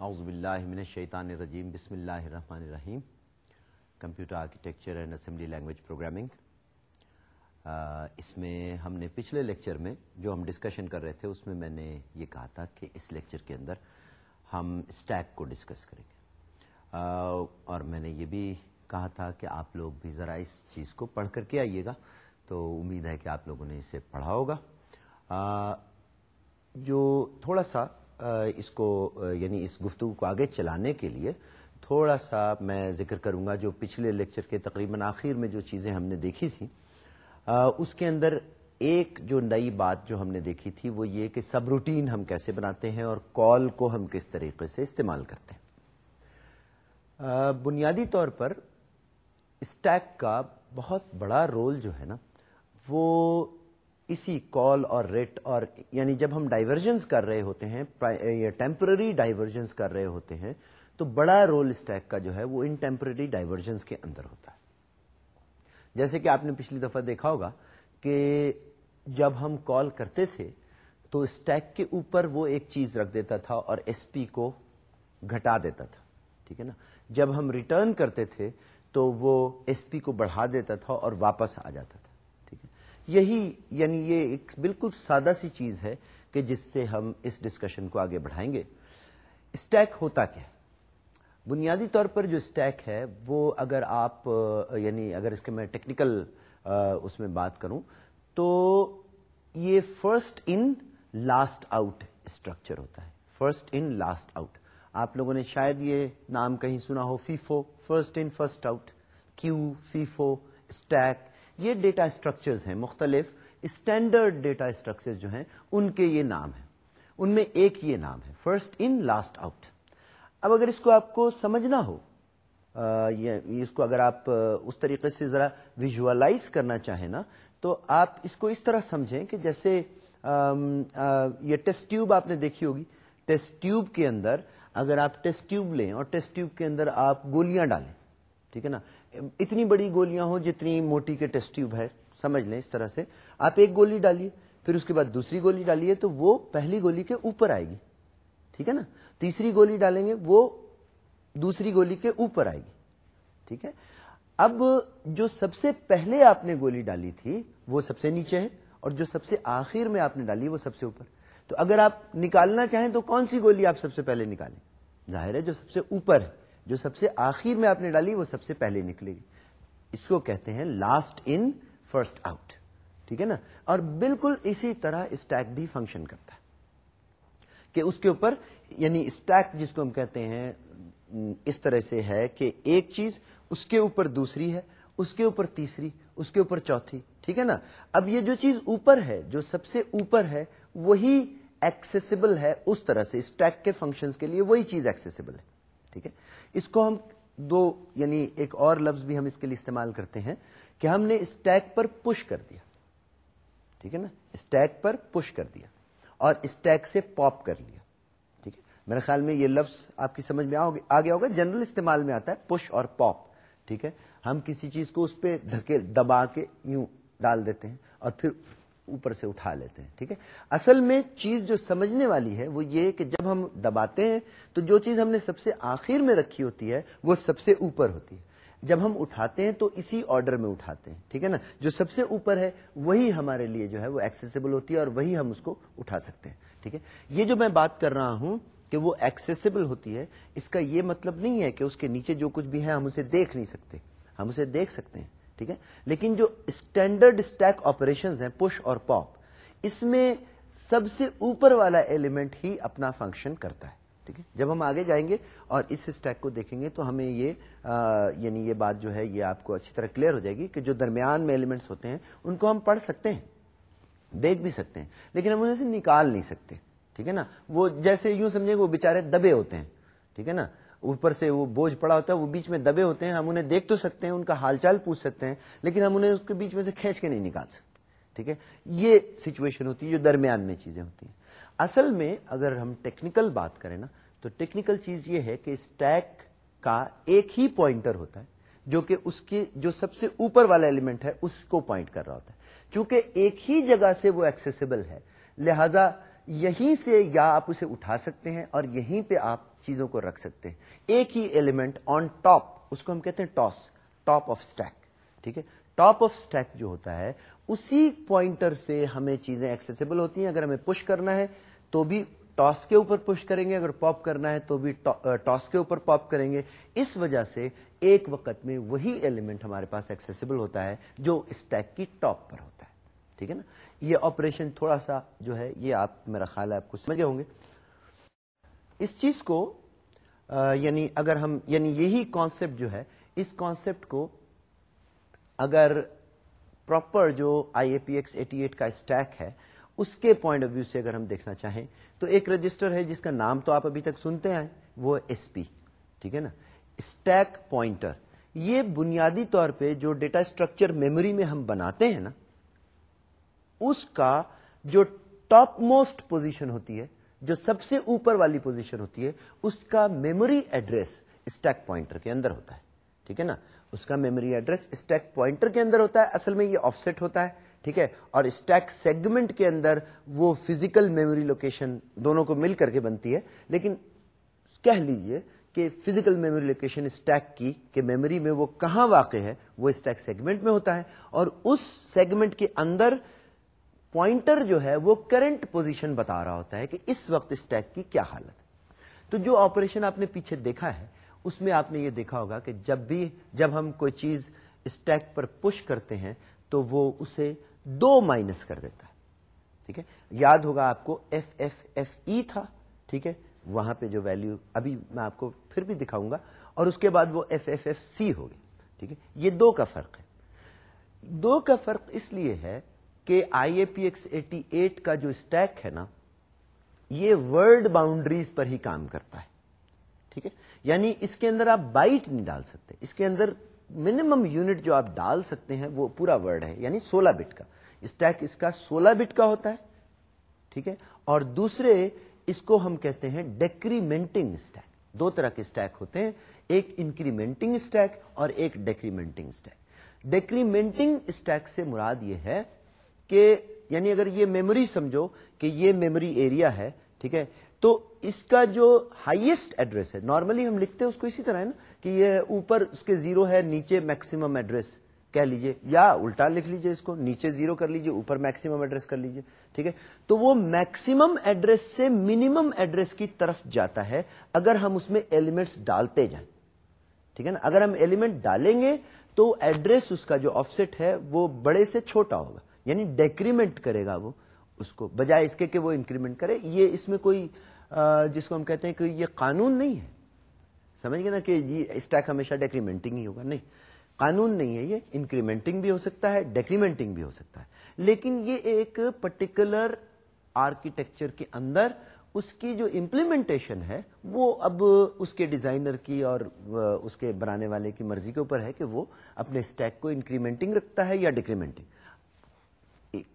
اعوذ باللہ من الشیطان الرجیم، بسم اللہ الرحمن الرحیم۔ Computer architecture and assembly language programming. اس میں ہم نے پچھلے لیکچر میں جو ہم ڈسکشن کر رہے تھے، اس میں میں نے یہ کہا تھا کہ اس لیکچر کے اندر ہم اسٹیک کو ڈسکس کریں گے۔ اور میں نے یہ بھی کہا تھا کہ آپ لوگ بھی ذرا اس چیز کو پڑھ کر کے آئیے گا۔ تو امید ہے کہ آپ لوگوں نے اسے پڑھا ہوگا۔ جو تھوڑا سا اس کو یعنی اس گفتگو کو آگے چلانے کے لیے تھوڑا سا میں ذکر کروں گا جو پچھلے لیکچر کے تقریباً آخر میں جو چیزیں ہم نے دیکھی تھیں۔ اس کے اندر ایک جو نئی بات جو ہم نے دیکھی تھی وہ یہ کہ سب روٹین ہم کیسے بناتے ہیں اور کال کو ہم کس طریقے سے استعمال کرتے ہیں۔ بنیادی طور پر اسٹیک کا بہت بڑا رول جو ہے نا، وہ اسی کال اور ریٹ اور یعنی جب ہم ڈائیورژنس کر رہے ہوتے ہیں ٹیمپرری ڈائیورژنس کر رہے ہوتے ہیں، تو بڑا رول اسٹیک کا جو ہے وہ ان ٹیمپرری ڈائیورژنس کے اندر ہوتا ہے۔ جیسے کہ آپ نے پچھلی دفعہ دیکھا ہوگا کہ جب ہم کال کرتے تھے، تو اسٹیک کے اوپر وہ ایک چیز رکھ دیتا تھا اور ایس پی کو گھٹا دیتا تھا۔ ٹھیک ہے نا؟ جب ہم ریٹرن کرتے تھے، تو وہ ایس پی کو بڑھا دیتا تھا اور واپس آ جاتا تھا۔ یہی یعنی یہ ایک بالکل سادہ سی چیز ہے کہ جس سے ہم اس ڈسکشن کو آگے بڑھائیں گے۔ اسٹیک ہوتا کیا؟ بنیادی طور پر جو اسٹیک ہے، وہ اگر آپ یعنی اگر اس کے میں ٹیکنیکل اس میں بات کروں، تو یہ first in last out structure ہوتا ہے۔ فرسٹ ان لاسٹ آؤٹ آپ لوگوں نے شاید یہ نام کہیں سنا ہو، FIFO. First in first out queue, FIFO stack یہ ڈیٹا اسٹرکچرز ہیں مختلف اسٹینڈرڈ ڈیٹا اسٹرکچر جو ہیں، ان کے یہ نام ہیں۔ ان میں ایک یہ نام ہے، فرسٹ ان، لاسٹ آؤٹ۔ اب اگر اس کو آپ کو سمجھنا ہو اس کو اگر آپ اس طریقے سے ذرا ویژلائز کرنا چاہیں نا، تو آپ اس کو اس طرح سمجھیں کہ جیسے یہ ٹیسٹ ٹیوب آپ نے دیکھی ہوگی۔ ٹیسٹ ٹیوب کے اندر اگر آپ ٹیسٹ ٹیوب لیں اور ٹیسٹ ٹیوب کے اندر آپ گولیاں ڈالیں، ٹھیک ہے نا؟ اتنی بڑی گولیاں ہوں جتنی موٹی کے ٹیسٹ ٹیوب ہے، سمجھ لیں اس طرح سے۔ آپ ایک گولی ڈالیے، پھر اس کے بعد دوسری گولی ڈالیے تو وہ پہلی گولی کے اوپر آئے گی۔ ٹھیک ہے نا؟ تیسری گولی ڈالیں گے، وہ دوسری گولی کے اوپر آئے گی۔ ٹھیک ہے؟ اب جو سب سے پہلے آپ نے گولی ڈالی تھی، وہ سب سے نیچے ہے، اور جو سب سے آخر میں آپ نے ڈالی، وہ سب سے اوپر۔ تو اگر آپ نکالنا چاہیں تو کون سی گولی آپ سب سے پہلے نکالیں؟ ظاہر ہے جو سب سے اوپر ہے۔ جو سب سے آخر میں آپ نے ڈالی وہ سب سے پہلے نکلے گی۔ اس کو کہتے ہیں لاسٹ ان فرسٹ آؤٹ ٹھیک ہے نا؟ اور بالکل اسی طرح اسٹیک بھی فنکشن کرتا ہے۔ کہ اس کے اوپر یعنی اسٹیک جس کو ہم کہتے ہیں، اس طرح سے ہے کہ ایک چیز اس کے اوپر دوسری ہے، اس کے اوپر تیسری، اس کے اوپر چوتھی۔ ٹھیک ہے نا؟ اب یہ جو چیز اوپر ہے، جو سب سے اوپر ہے، وہی ایکسیسیبل ہے، اس طرح سے اسٹیک کے فنکشنز کے لیے وہی چیز ایکسیسیبل ہے۔ ٹھیک ہے؟ اس کو ہم دو یعنی ایک اور لفظ بھی ہم اس کے لیے استعمال کرتے ہیں کہ ہم نے اسٹیک پر پش کر دیا۔ ٹھیک ہے نا؟ اسٹیک پر پش کر دیا اور اسٹیک سے پاپ کر لیا۔ ٹھیک ہے؟ میرے خیال میں یہ لفظ آپ کی سمجھ میں آ گیا ہوگا جنرل استعمال میں آتا ہے پش اور پاپ۔ ٹھیک ہے؟ ہم کسی چیز کو اس پہ دھکے، دبا کے یوں ڈال دیتے ہیں اور پھر اوپر سے اٹھا لیتے ہیں، ٹھیک ہے؟ اصل میں چیز جو سمجھنے والی ہے وہ یہ کہ جب ہم دباتے ہیں تو جو چیز ہم نے سب سے آخر میں رکھی ہوتی ہے وہ سب سے اوپر ہوتی ہے۔ جب ہم اٹھاتے ہیں تو اسی آرڈر میں اٹھاتے ہیں، ٹھیک ہے نا؟ جو سب سے اوپر ہے وہی ہمارے لیے جو ہے وہ ایکسیسیبل ہوتی ہے اور وہی ہم اس کو اٹھا سکتے ہیں، ٹھیک ہے؟ یہ جو میں بات کر رہا ہوں کہ وہ ایکسیسیبل ہوتی ہے، اس کا یہ مطلب نہیں ہے کہ اس کے نیچے جو کچھ بھی ہے ہم اسے دیکھ نہیں سکتے۔ ہم اسے دیکھ سکتے ہیں۔ ٹھیک ہے؟ لیکن جو اسٹینڈرڈ اسٹیک آپریشن ہیں، پش اور پاپ، اس میں سب سے اوپر والا ایلیمنٹ ہی اپنا فنکشن کرتا ہے، ٹھیک ہے؟ جب ہم آگے جائیں گے اور اس اسٹیک کو دیکھیں گے تو ہمیں یہ یعنی یہ بات جو ہے، یہ آپ کو اچھی طرح کلیئر ہو جائے گی کہ جو درمیان میں ایلیمنٹس ہوتے ہیں، ان کو ہم پڑھ سکتے ہیں، دیکھ بھی سکتے ہیں، لیکن ہم انہیں سے نکال نہیں سکتے، ٹھیک ہے نا؟ وہ جیسے یوں سمجھیں وہ بےچارے دبے ہوتے ہیں، ٹھیک ہے نا؟ اوپر سے وہ بوجھ پڑا ہوتا ہے، وہ بیچ میں دبے ہوتے ہیں، ہم انہیں دیکھ تو سکتے ہیں، ان کا حال چال پوچھ سکتے ہیں، لیکن ہم انہیں اس کے بیچ میں سے کھینچ کے نہیں نکال سکتے، ٹھیک ہے؟ یہ سچویشن ہوتی ہے جو درمیان میں چیزیں ہوتی ہیں۔ اصل میں اگر ہم ٹیکنیکل بات کریں نا، تو ٹیکنیکل چیز یہ ہے کہ اسٹیک کا ایک ہی پوائنٹر ہوتا ہے، جو کہ اس کے جو سب سے اوپر والا ایلیمنٹ ہے، اس کو پوائنٹ کر رہا ہوتا ہے۔ چونکہ ایک ہی جگہ سے وہ ایکسیسیبل ہے، لہذا یہیں سے یا آپ اسے اٹھا سکتے ہیں اور یہیں پہ آپ چیزوں کو رکھ سکتے ہیں۔ ایک ہی ایلیمنٹ آن ٹاپ اس کو ہم کہتے ہیں ٹاس ٹاپ آف اسٹیک ٹھیک ہے؟ ٹاپ آف اسٹیک جو ہوتا ہے، اسی پوائنٹر سے ہمیں چیزیں ایکسیسیبل ہوتی ہیں۔ اگر ہمیں پش کرنا ہے تو بھی ٹاس کے اوپر پش کریں گے، اگر پاپ کرنا ہے تو بھی ٹاس کے اوپر پاپ کریں گے۔ اس وجہ سے ایک وقت میں وہی ایلیمنٹ ہمارے پاس ایکسیسیبل ہوتا ہے جو اسٹیک کی ٹاپ پر ہوتا ہے۔ ٹھیک ہے نا؟ یہ آپریشن تھوڑا سا جو ہے، یہ آپ، میرا خیال ہے آپ کو سمجھے ہوں گے۔ اس چیز کو یعنی اگر ہم یعنی یہی کانسیپٹ جو ہے، اس کانسیپٹ کو اگر پراپر جو I A P X eighty eight کا اسٹیک ہے، اس کے پوائنٹ آف ویو سے اگر ہم دیکھنا چاہیں، تو ایک رجسٹر ہے جس کا نام تو آپ ابھی تک سنتے ہیں، وہ ایس پی ٹھیک ہے نا؟ اسٹیک پوائنٹر یہ بنیادی طور پہ جو ڈیٹا اسٹرکچر میموری میں ہم بناتے ہیں نا اس کا جو ٹاپ موسٹ پوزیشن ہوتی ہے، جو سب سے اوپر والی پوزیشن ہوتی ہے، اس کا میموری ایڈریس اسٹیک پوائنٹر کے اندر ہوتا ہے۔ ٹھیک ہے نا؟ اس کا میموری ایڈریس اسٹیک پوائنٹر کے اندر ہوتا ہے، اصل میں یہ آف سیٹ ہوتا ہے۔ ٹھیک ہے؟ اور اسٹیک سیگمنٹ کے اندر وہ فزیکل میموری لوکیشن دونوں کو مل کر کے بنتی ہے۔ لیکن کہہ لیجیے کہ فزیکل میموری لوکیشن اسٹیک کی، کہ میموری میں وہ کہاں واقع ہے، وہ اسٹیک سیگمنٹ میں ہوتا ہے۔ اور اس سیگمنٹ کے اندر پوائنٹر جو ہے وہ کرنٹ پوزیشن بتا رہا ہوتا ہے کہ اس وقت اسٹیک کی کیا حالت ہے۔ تو جو آپریشن آپ نے پیچھے دیکھا ہے، اس میں آپ نے یہ دیکھا ہوگا کہ جب بھی جب ہم کوئی چیز اسٹیک پر پش کرتے ہیں تو وہ اسے دو مائنس کر دیتا ہے۔ ٹھیک ہے؟ یاد ہوگا آپ کو ایف ایف ایف ای تھا، ٹھیک ہے؟ وہاں پہ جو ویلو ابھی میں آپ کو پھر بھی دکھاؤں گا، اور اس کے بعد وہ ایف ایف ایف سی ہوگی۔ ٹھیک ہے؟ یہ دو کا فرق ہے۔ دو کا فرق اس لیے ہے کہ I A P X eighty eight کا جو اسٹیک ہے نا، یہ ورلڈ باؤنڈریز پر ہی کام کرتا ہے، ٹھیک ہے؟ یعنی اس کے اندر آپ بائٹ نہیں ڈال سکتے، اس کے اندر منیمم یونٹ جو آپ ڈال سکتے ہیں وہ پورا ورڈ ہے یعنی سولہ بٹ کا۔ اسٹیک اس کا سولہ بٹ کا ہوتا ہے، ٹھیک ہے؟ اور دوسرے، اس کو ہم کہتے ہیں ڈیکریمنٹنگ اسٹیک دو طرح کے اسٹیک ہوتے ہیں، ایک انکریمنٹنگ اسٹیک اور ایک ڈیکریمنٹنگ اسٹیک ڈیکریمنٹنگ اسٹیک سے مراد یہ ہے کہ یعنی اگر یہ میموری سمجھو کہ یہ میموری ایریا ہے، ٹھیک ہے؟ تو اس کا جو ہائیسٹ ایڈریس ہے نارملی ہم لکھتے ہیں اس کو اسی طرح ہے نا کہ یہ اوپر اس کے زیرو ہے، نیچے میکسیمم ایڈریس کہہ لیجیے، یا الٹا لکھ لیجیے اس کو، نیچے زیرو کر لیجیے، اوپر میکسیمم ایڈریس کر لیجیے، ٹھیک ہے؟ تو وہ میکسیمم ایڈریس سے منیمم ایڈریس کی طرف جاتا ہے اگر ہم اس میں ایلیمنٹس ڈالتے جائیں۔ ٹھیک ہے نا؟ اگر ہم ایلیمنٹ ڈالیں گے تو ایڈریس اس کا جو آف سیٹ ہے وہ بڑے سے چھوٹا ہوگا۔ یعنی ڈیکریمنٹ کرے گا وہ، اس کو، بجائے اس کے کہ وہ انکریمنٹ کرے۔ یہ اس میں کوئی جس کو ہم کہتے ہیں کہ یہ قانون نہیں ہے۔ سمجھ گئے نا کہ یہ اسٹیک ہمیشہ ڈیکریمنٹنگ ہی ہوگا۔ نہیں، قانون نہیں ہے یہ۔ انکریمنٹنگ بھی ہو سکتا ہے ڈیکریمنٹنگ بھی ہو سکتا ہے۔ لیکن یہ ایک پرٹیکولر آرکیٹیکچر کے اندر اس کی جو امپلیمنٹیشن ہے، وہ اب اس کے ڈیزائنر کی اور اس کے بنانے والے کی مرضی کے اوپر ہے کہ وہ اپنے اسٹیک کو انکریمنٹنگ رکھتا ہے یا ڈیکریمنٹنگ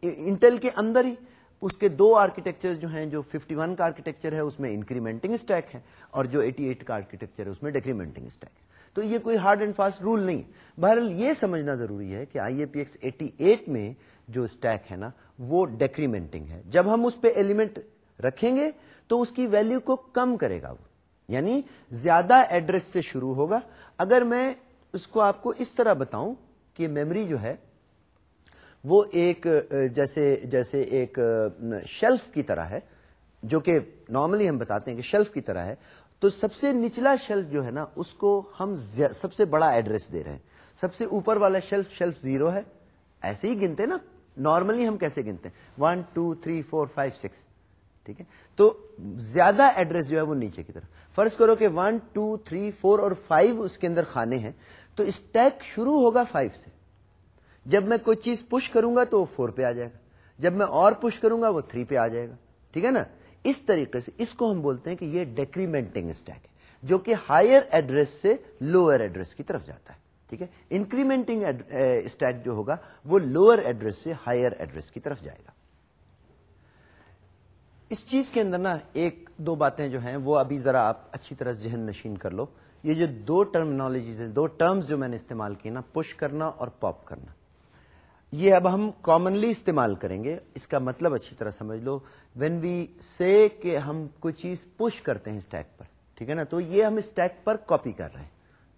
انٹل کے اندر ہی اس کے دو آرکیٹیکچر جو ہیں، جو 51 کا آرکیٹیکچر ہے، اس میں انکریمنٹنگ اسٹیک ہے اور جو 88 کا آرکیٹیکچر ہے، اس میں ڈیکریمنٹنگ اسٹیک ہے۔ تو یہ کوئی ہارڈ اینڈ فاسٹ رول نہیں بہرحال یہ سمجھنا ضروری ہے کہ I A P X eighty eight میں جو اسٹیک ہے نا، وہ ڈیکریمنٹنگ ہے۔ جب ہم اس پہ ایلیمنٹ رکھیں گے تو اس کی ویلو کو کم کرے گا وہ۔ یعنی زیادہ ایڈریس سے شروع ہوگا۔ اگر میں اس کو آپ کو اس طرح بتاؤں کہ میموری جو ہے وہ ایک جیسے جیسے ایک شیلف کی طرح ہے، جو کہ نارملی ہم بتاتے ہیں کہ شیلف کی طرح ہے، تو سب سے نچلا شیلف جو ہے نا، اس کو ہم سب سے بڑا ایڈریس دے رہے ہیں۔ سب سے اوپر والا شیلف شیلف زیرو ہے، ایسے ہی گنتے نا، نارملی ہم کیسے گنتے ہیں؟ One, two, three, four, five, six, ٹھیک ہے؟ تو زیادہ ایڈریس جو ہے وہ نیچے کی طرف۔ فرض کرو کہ ون، ٹو، تھری، فور اور فائیو اس کے اندر کھانے ہیں، تو اسٹیک شروع ہوگا فائیو سے۔ جب میں کوئی چیز پش کروں گا تو وہ فور پہ آ جائے گا۔ جب میں اور پش کروں گا وہ تھری پہ آ جائے گا۔ ٹھیک ہے نا؟ اس طریقے سے اس کو ہم بولتے ہیں کہ یہ ڈیکریمنٹنگ اسٹیک ہے، جو کہ ہائر ایڈریس سے لوئر ایڈریس کی طرف جاتا ہے۔ ٹھیک ہے؟ انکریمنٹنگ اسٹیک جو ہوگا وہ لوئر ایڈریس سے ہائر ایڈریس کی طرف جائے گا۔ اس چیز کے اندر نا ایک دو باتیں جو ہیں وہ ابھی ذرا آپ اچھی طرح ذہن نشین کر لو۔ یہ جو دو ٹرمنالوجیز ہیں، دو ٹرمز جو میں نے استعمال کی نا پش کرنا اور پاپ کرنا۔ یہ اب ہم کامنلی استعمال کریں گے۔ اس کا مطلب اچھی طرح سمجھ لو۔ وین وی سے کہ ہم کوئی چیز پش کرتے ہیں اسٹیک پر، ٹھیک ہے نا؟ تو یہ ہم اسٹیک پر کاپی کر رہے ہیں،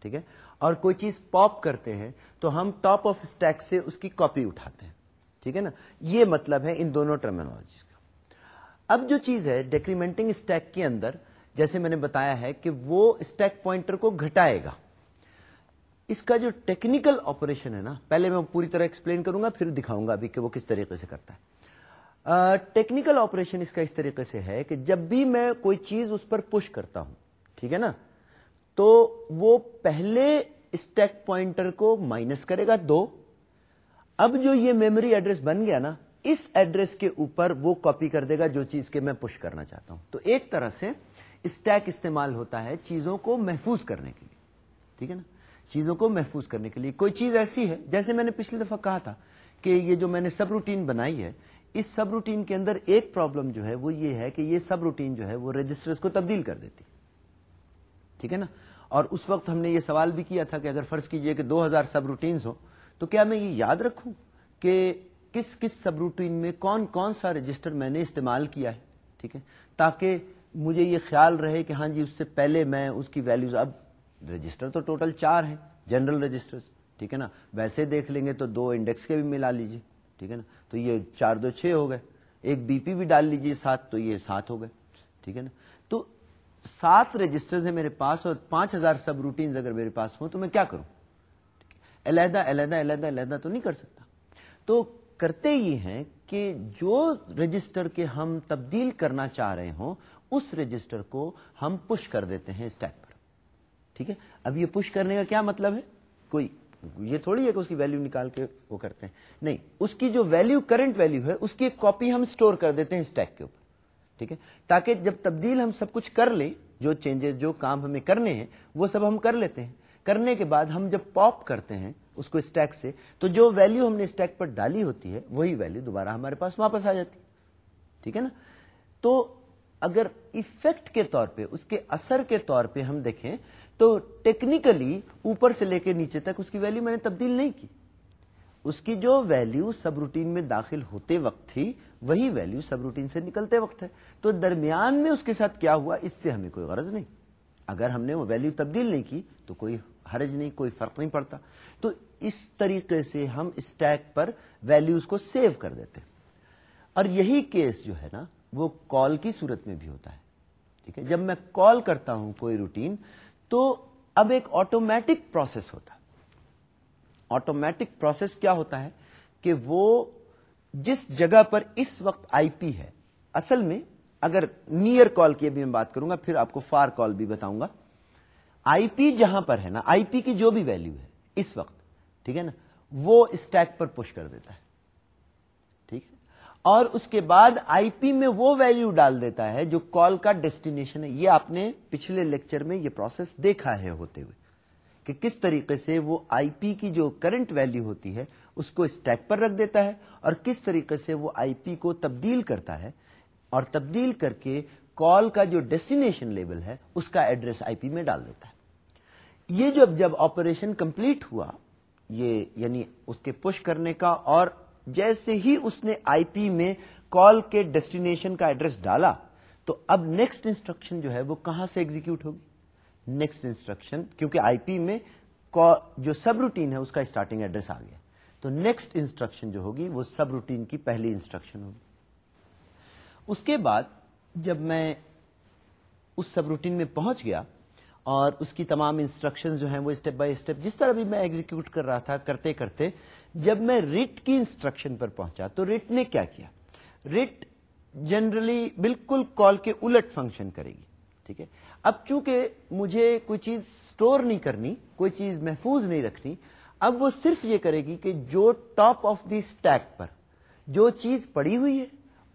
ٹھیک ہے؟ اور کوئی چیز پاپ کرتے ہیں تو ہم ٹاپ آف اسٹیک سے اس کی کاپی اٹھاتے ہیں، ٹھیک ہے نا؟ یہ مطلب ہے ان دونوں ٹرمینالوجیز کا۔ اب جو چیز ہے ڈیکریمنٹنگ اسٹیک کے اندر، جیسے میں نے بتایا ہے کہ وہ اسٹیک پوائنٹر کو گھٹائے گا۔ اس کا جو ٹیکنیکل آپریشن ہے نا، پہلے میں پوری طرح ایکسپلین کروں گا، پھر دکھاؤں گا ابھی کہ وہ کس طریقے سے کرتا ہے۔ ٹیکنیکل آپریشن اس کا اس طریقے سے ہے کہ جب بھی میں کوئی چیز اس پر پش کرتا ہوں، ٹھیک ہے نا، تو وہ پہلے اسٹیک پوائنٹر کو مائنس کرے گا دو۔ اب جو یہ میموری ایڈریس بن گیا نا، اس ایڈریس کے اوپر وہ کاپی کر دے گا جو چیز کے میں پش کرنا چاہتا ہوں۔ تو ایک طرح سے اسٹیک استعمال ہوتا ہے چیزوں کو محفوظ کرنے کے لیے، ٹھیک ہے نا۔ چیزوں کو محفوظ کرنے کے لیے۔ کوئی چیز ایسی ہے، جیسے میں نے پچھلی دفعہ کہا تھا کہ یہ جو میں نے سب روٹین بنائی ہے، اس سب روٹین کے اندر ایک پرابلم جو ہے وہ یہ ہے کہ یہ سب روٹین جو ہے وہ رجسٹر کو تبدیل کر دیتی۔ ٹھیک ہے نا؟ اور اس وقت ہم نے یہ سوال بھی کیا تھا کہ اگر فرض کیجیے کہ دو ہزار سب روٹینز ہو تو کیا میں یہ یاد رکھوں کہ کس کس سب روٹین میں کون کون سا رجسٹر میں نے استعمال کیا ہے؟ ٹھیک ہے؟ تاکہ مجھے یہ خیال رہے کہ ہاں جی اس سے پہلے میں اس کی ویلوز اب رجسٹر تو ٹوٹل چار ہیں، جنرل رجسٹر ٹھیک ہے نا؟ ویسے دیکھ لیں گے تو دو انڈیکس کے بھی ملا لیجیے ٹھیک ہے نا؟ تو یہ چار دو چھ ہو گئے، ایک بی پی بھی ڈال لیجیے سات تو یہ سات ہو گئے، ٹھیک ہے نا؟ تو سات رجسٹر ہیں میرے پاس اور پانچ ہزار سب روٹین اگر میرے پاس ہوں تو میں کیا کروں؟ علیحدہ علیحدہ علیحدہ علیحدہ تو نہیں کر سکتا۔ تو کرتے یہ ہیں کہ جو رجسٹر کے ہم تبدیل کرنا چاہ رہے ہوں، اس رجسٹر کو ہم پش کر دیتے ہیں اسٹیک پر ٹھیک ہے؟ اب یہ پش کرنے کا کیا مطلب ہے؟ کوئی، یہ تھوڑی ہے کہ اس کی ویلو نکال کے وہ کرتے ہیں۔ نہیں، اس کی جو ویلو کرنٹ ویلو ہے، اس کی ایک کاپی ہم اسٹور کر دیتے ہیں اسٹیک کے اوپر، ٹھیک ہے؟ تاکہ جب تبدیل ہم سب کچھ کر لیں، جو چینجز جو کام ہمیں کرنے ہیں، وہ سب ہم کر لیتے ہیں۔ کرنے کے بعد ہم جب پاپ کرتے ہیں اس کو اسٹیک سے، تو جو ویلو ہم نے اسٹیک پر ڈالی ہوتی ہے، وہی ویلو دوبارہ ہمارے پاس واپس آ جاتی ٹھیک ہے نا؟ تو اگر افیکٹ کے طور پہ، اس کے اثر کے طور پہ ہم دیکھیں تو ٹیکنیکلی اوپر سے لے کے نیچے تک اس کی ویلو میں نے تبدیل نہیں کی۔ اس کی جو ویلو سب روٹین میں داخل ہوتے وقت تھی، وہی ویلو سب روٹین سے نکلتے وقت ہے۔ تو درمیان میں اس کے ساتھ کیا ہوا، اس سے ہمیں کوئی غرض نہیں۔ اگر ہم نے وہ ویلو تبدیل نہیں کی، تو کوئی حرج نہیں، کوئی فرق نہیں پڑتا۔ تو اس طریقے سے ہم اسٹیک پر ویلوز کو سیو کر دیتے اور یہی کیس جو ہے نا، وہ کال کی صورت میں بھی ہوتا ہے۔ ٹھیک ہے؟ جب میں کال کرتا ہوں کوئی روٹین تو اب ایک آٹومیٹک پروسیس ہوتا آٹومیٹک پروسیس کیا ہوتا ہے کہ وہ جس جگہ پر اس وقت آئی پی ہے، اصل میں اگر نیئر کال کی ابھی میں بات کروں گا، پھر آپ کو فار کال بھی بتاؤں گا۔ آئی پی جہاں پر ہے نا آئی پی کی جو بھی ویلو ہے، اس وقت، ٹھیک ہے نا، وہ اسٹیک پر پش کر دیتا ہے۔ اور اس کے بعد آئی پی میں وہ ویلو ڈال دیتا ہے جو کال کا ڈیسٹینیشن ہے۔ یہ آپ نے پچھلے لیکچر میں یہ پروسیس دیکھا ہے ہوتے ہوئے کہ کس طریقے سے وہ آئی پی کی جو کرنٹ ویلو ہوتی ہے، اس کو اسٹیک پر رکھ دیتا ہے اور کس طریقے سے وہ آئی پی کو تبدیل کرتا ہے۔ اور تبدیل کر کے کال کا جو ڈیسٹینیشن لیبل ہے، اس کا ایڈریس آئی پی میں ڈال دیتا ہے۔ یہ جب جب آپریشن کمپلیٹ ہوا، یہ یعنی اس کے پش کرنے کا اور جیسے ہی اس نے آئی پی میں کال کے ڈیسٹینیشن کا ایڈریس ڈالا، تو اب نیکسٹ انسٹرکشن جو ہے وہ کہاں سے ایگزیکیوٹ ہوگی؟ نیکسٹ انسٹرکشن، کیونکہ آئی پی میں جو سب روٹین ہے، اس کا اسٹارٹنگ ایڈریس آ گیا تو نیکسٹ انسٹرکشن جو ہوگی، وہ سب روٹین کی پہلی انسٹرکشن ہوگی۔ اس کے بعد جب میں اس سب روٹین میں پہنچ گیا اور اس کی تمام انسٹرکشن جو ہیں وہ اسٹیپ بائی اسٹیپ، جس طرح بھی میں ایگزیکیوٹ کر رہا تھا، کرتے کرتے جب میں ریٹ کی انسٹرکشن پر پہنچا تو ریٹ نے کیا کیا؟ ریٹ جنرلی بالکل کال کے الٹ فنکشن کرے گی، ٹھیک ہے؟ اب چونکہ مجھے کوئی چیز سٹور نہیں کرنی، کوئی چیز محفوظ نہیں رکھنی، اب وہ صرف یہ کرے گی کہ جو ٹاپ آف دی اسٹیک پر جو چیز پڑی ہوئی ہے،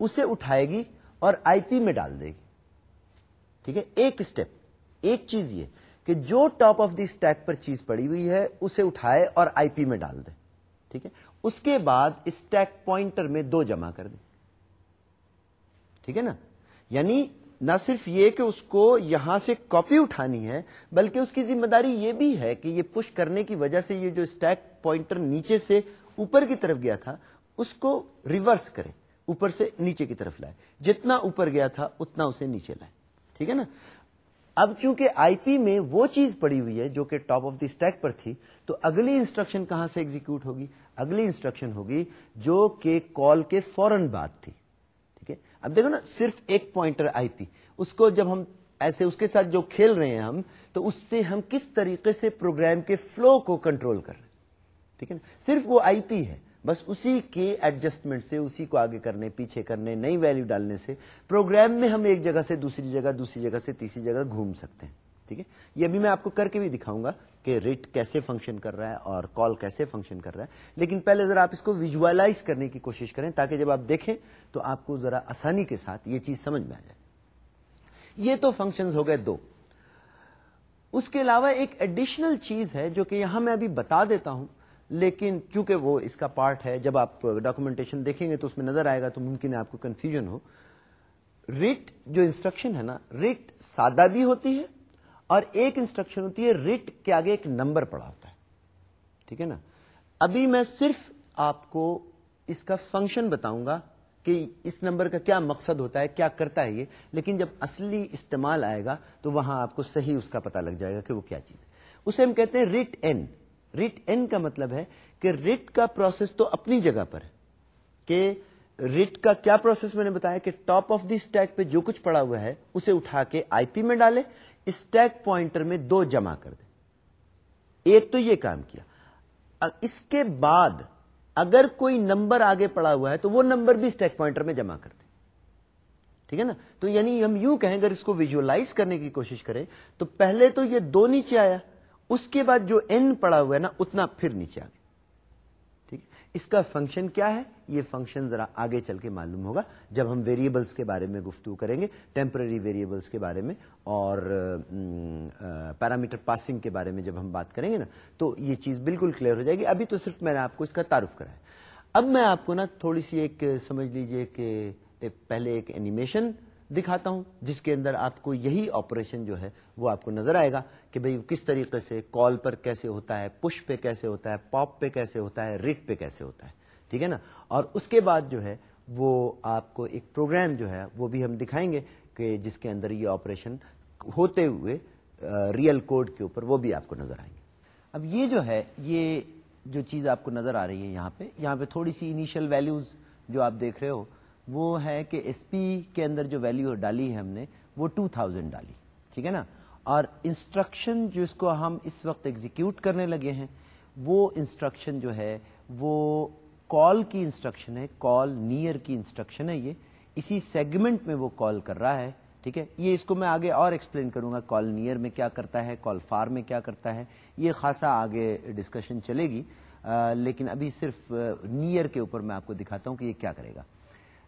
اسے اٹھائے گی اور آئی پی میں ڈال دے گی، ٹھیک ہے؟ ایک اسٹیپ ایک چیز یہ کہ جو ٹاپ آف دی اسٹیک پر چیز پڑی ہوئی ہے، اسے اٹھائے اور آئی پی میں ڈال دے۔ ٹھیک ہے؟ اس کے بعد اسٹیک پوائنٹر میں دو جمع کر دے ٹھیک ہے نا؟ یعنی نہ صرف یہ کہ اس کو یہاں سے کاپی اٹھانی ہے، بلکہ اس کی ذمہ داری یہ بھی ہے کہ یہ پش کرنے کی وجہ سے یہ جو اسٹیک پوائنٹر نیچے سے اوپر کی طرف گیا تھا، اس کو ریورس کرے اوپر سے نیچے کی طرف لائے۔ جتنا اوپر گیا تھا، اتنا اسے نیچے لائے۔ ٹھیک ہے نا؟ اب چونکہ آئی پی میں وہ چیز پڑی ہوئی ہے جو کہ ٹاپ آف دی اسٹیک پر تھی، تو اگلی انسٹرکشن کہاں سے ایگزیکیوٹ ہوگی؟ اگلی انسٹرکشن ہوگی جو کہ کال کے فوراً بعد تھی، ٹھیک ہے؟ اب دیکھو نا، صرف ایک پوائنٹر آئی پی، اس کو جب ہم ایسے اس کے ساتھ جو کھیل رہے ہیں ہم، تو اس سے ہم کس طریقے سے پروگرام کے فلو کو کنٹرول کر رہے ہیں؟ ٹھیک ہے نا؟ صرف وہ آئی پی ہے۔ بس اسی کے ایڈجسٹمنٹ سے، اسی کو آگے کرنے، پیچھے کرنے، نئی ویلو ڈالنے سے پروگرام میں ہم ایک جگہ سے دوسری جگہ دوسری جگہ سے تیسری جگہ گھوم سکتے ہیں، ٹھیک ہے؟ یہ ابھی میں آپ کو کر کے بھی دکھاؤں گا کہ ریٹ کیسے فنکشن کر رہا ہے اور کال کیسے فنکشن کر رہا ہے، لیکن پہلے ذرا آپ اس کو ویژوائلائز کرنے کی کوشش کریں تاکہ جب آپ دیکھیں تو آپ کو ذرا آسانی کے ساتھ یہ چیز سمجھ میں آ جائے۔ یہ تو فنکشن ہو گئے دو۔ اس کے علاوہ ایک ایڈیشنل چیز ہے جو کہ یہاں میں ابھی بتا دیتا ہوں۔ لیکن چونکہ وہ اس کا پارٹ ہے، جب آپ ڈاکومنٹیشن دیکھیں گے تو اس میں نظر آئے گا تو ممکن ہے آپ کو کنفیوژن ہو۔ ریٹ جو انسٹرکشن ہے نا ریٹ سادہ بھی ہوتی ہے اور ایک انسٹرکشن ہوتی ہے ریٹ کے آگے ایک نمبر پڑا ہوتا ہے۔ ٹھیک ہے نا؟ ابھی میں صرف آپ کو اس کا فنکشن بتاؤں گا کہ اس نمبر کا کیا مقصد ہوتا ہے، کیا کرتا ہے یہ۔ لیکن جب اصلی استعمال آئے گا تو وہاں آپ کو صحیح اس کا پتا لگ جائے گا کہ وہ کیا چیز ہے۔ اسے ہم کہتے ہیں ریٹ این ریٹ این کا مطلب ہے کہ ریٹ کا پروسیس تو اپنی جگہ پر ہے۔ کہ ریٹ کا کیا پروسیس میں نے بتایا کہ ٹاپ آف دی اسٹیک پہ جو کچھ پڑا ہوا ہے، اسے اٹھا کے آئی پی میں ڈالے اسٹیک پوائنٹر میں دو جمع کر دے۔ ایک تو یہ کام کیا۔ اس کے بعد اگر کوئی نمبر آگے پڑا ہوا ہے تو وہ نمبر بھی اسٹیک پوائنٹر میں جمع کر دے۔ ٹھیک ہے نا؟ تو یعنی ہم یوں کہیں، اگر اس کو ویژلائز کرنے کی کوشش کریں، تو پہلے تو یہ دو نیچے آیا۔ اس کے بعد جو این پڑا ہوا ہے نا، اتنا پھر نیچے آ گیا ٹھیک اس کا فنکشن کیا ہے؟ یہ فنکشن ذرا آگے چل کے معلوم ہوگا۔ جب ہم ویریبلس کے بارے میں گفتگو کریں گے ٹیمپرری ویریبلس کے بارے میں اور پیرامیٹر پاسنگ کے بارے میں جب ہم بات کریں گے نا، تو یہ چیز بالکل کلیئر ہو جائے گی۔ ابھی تو صرف میں نے آپ کو اس کا تعارف کرا ہے۔ اب میں آپ کو نا تھوڑی سی ایک، سمجھ لیجیے کہ پہلے ایک اینیمیشن دکھاتا ہوں، جس کے اندر آپ کو یہی آپریشن جو ہے وہ آپ کو نظر آئے گا کہ بھئی کس طریقے سے کال پر کیسے ہوتا ہے پش پہ کیسے ہوتا ہے پاپ پہ کیسے ہوتا ہے ریٹ پہ کیسے ہوتا ہے، ٹھیک ہے نا؟ اور اس کے بعد جو ہے وہ آپ کو ایک پروگرام جو ہے وہ بھی ہم دکھائیں گے کہ جس کے اندر یہ آپریشن ہوتے ہوئے ریئل کوڈ کے اوپر وہ بھی آپ کو نظر آئیں گے۔ اب یہ جو ہے، یہ جو چیز آپ کو نظر آ رہی ہے یہاں پہ یہاں پہ تھوڑی سی انیشل ویلیوز جو آپ دیکھ رہے ہو وہ ہے کہ ایس پی کے اندر جو ویلیو ڈالی ہے ہم نے وہ ٹو تھاؤزینڈ ڈالی ٹھیک ہے نا؟ اور انسٹرکشن جو اس کو ہم اس وقت ایگزیکیوٹ کرنے لگے ہیں وہ انسٹرکشن جو ہے وہ کال کی انسٹرکشن ہے کال نیئر کی انسٹرکشن ہے یہ۔ اسی سیگمنٹ میں وہ کال کر رہا ہے ٹھیک ہے؟ یہ اس کو میں آگے اور ایکسپلین کروں گا کال نیئر میں کیا کرتا ہے کال فار میں کیا کرتا ہے۔ یہ خاصا آگے ڈسکشن چلے گی آ, لیکن ابھی صرف نیئر کے اوپر میں آپ کو دکھاتا ہوں کہ یہ کیا کرے گا۔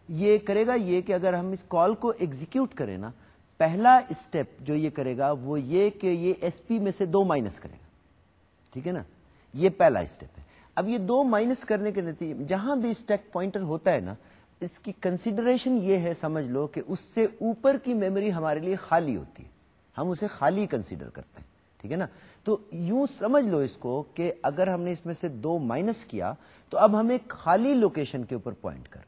یہ کرے گا یہ کہ اگر ہم اس کال کو ایگزیکیوٹ کریں نا، پہلا اسٹیپ جو یہ کرے گا وہ یہ کہ یہ ایس پی میں سے دو مائنس کرے گا۔ ٹھیک ہے نا؟ یہ پہلا اسٹیپ ہے۔ اب یہ دو مائنس کرنے کے نتیجے جہاں بھی اسٹیک پوائنٹر ہوتا ہے نا، اس کی کنسیڈریشن یہ ہے، سمجھ لو کہ اس سے اوپر کی میموری ہمارے لیے خالی ہوتی ہے۔ ہم اسے خالی کنسیڈر کرتے ہیں۔ ٹھیک ہے نا؟ تو یوں سمجھ لو اس کو کہ اگر ہم نے اس میں سے دو مائنس کیا، تو اب ہم ایک خالی لوکیشن کے اوپر پوائنٹ کر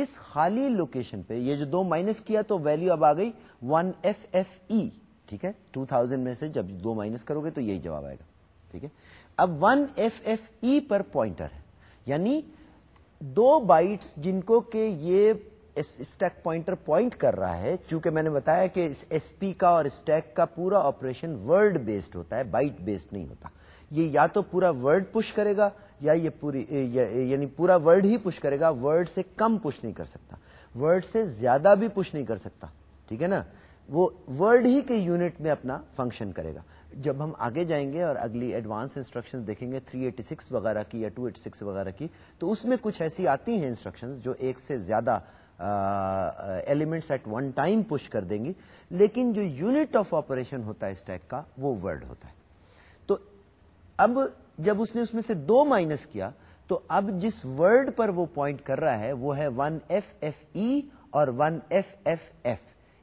اس خالی لوکیشن پہ یہ جو دو مائنس کیا تو ویلو اب آ گئی ون ایف ایف ای ٹھیک ہے؟ ٹو تھاؤزینڈ میں سے جب دو مائنس کرو گے تو یہی جواب آئے گا، ٹھیک ہے؟ اب ون ایف ایف ای پر پوائنٹر ہے یعنی دو بائٹس جن کو کہ یہ اسٹیک پوائنٹر پوائنٹ کر رہا ہے، چونکہ میں نے بتایا کہ ایس پی کا اور اسٹیک کا پورا آپریشن ورڈ بیسڈ ہوتا ہے بائٹ بیسڈ نہیں ہوتا۔ یہ یا تو پورا ورڈ پش کرے گا یا یہ پوری یعنی پورا ورڈ ہی پش کرے گا، ورڈ سے کم پش نہیں کر سکتا۔ ورڈ سے زیادہ بھی پش نہیں کر سکتا۔ ٹھیک ہے نا؟ وہ ورڈ ہی کے یونٹ میں اپنا فنکشن کرے گا۔ جب ہم آگے جائیں گے اور اگلی ایڈوانس انسٹرکشن دیکھیں گے 386 وغیرہ کی یا 286 وغیرہ کی، تو اس میں کچھ ایسی آتی ہیں انسٹرکشن جو ایک سے زیادہ elements at one time push کر دیں گی۔ لیکن جو یونٹ آف آپریشن ہوتا ہے اسٹیک کا، وہ ورڈ ہوتا ہے۔ اب جب اس نے اس میں سے دو مائنس کیا، تو اب جس ورڈ پر وہ پوائنٹ کر رہا ہے، وہ ہے ون ایف ایف ای اور ون ایف ایف ایف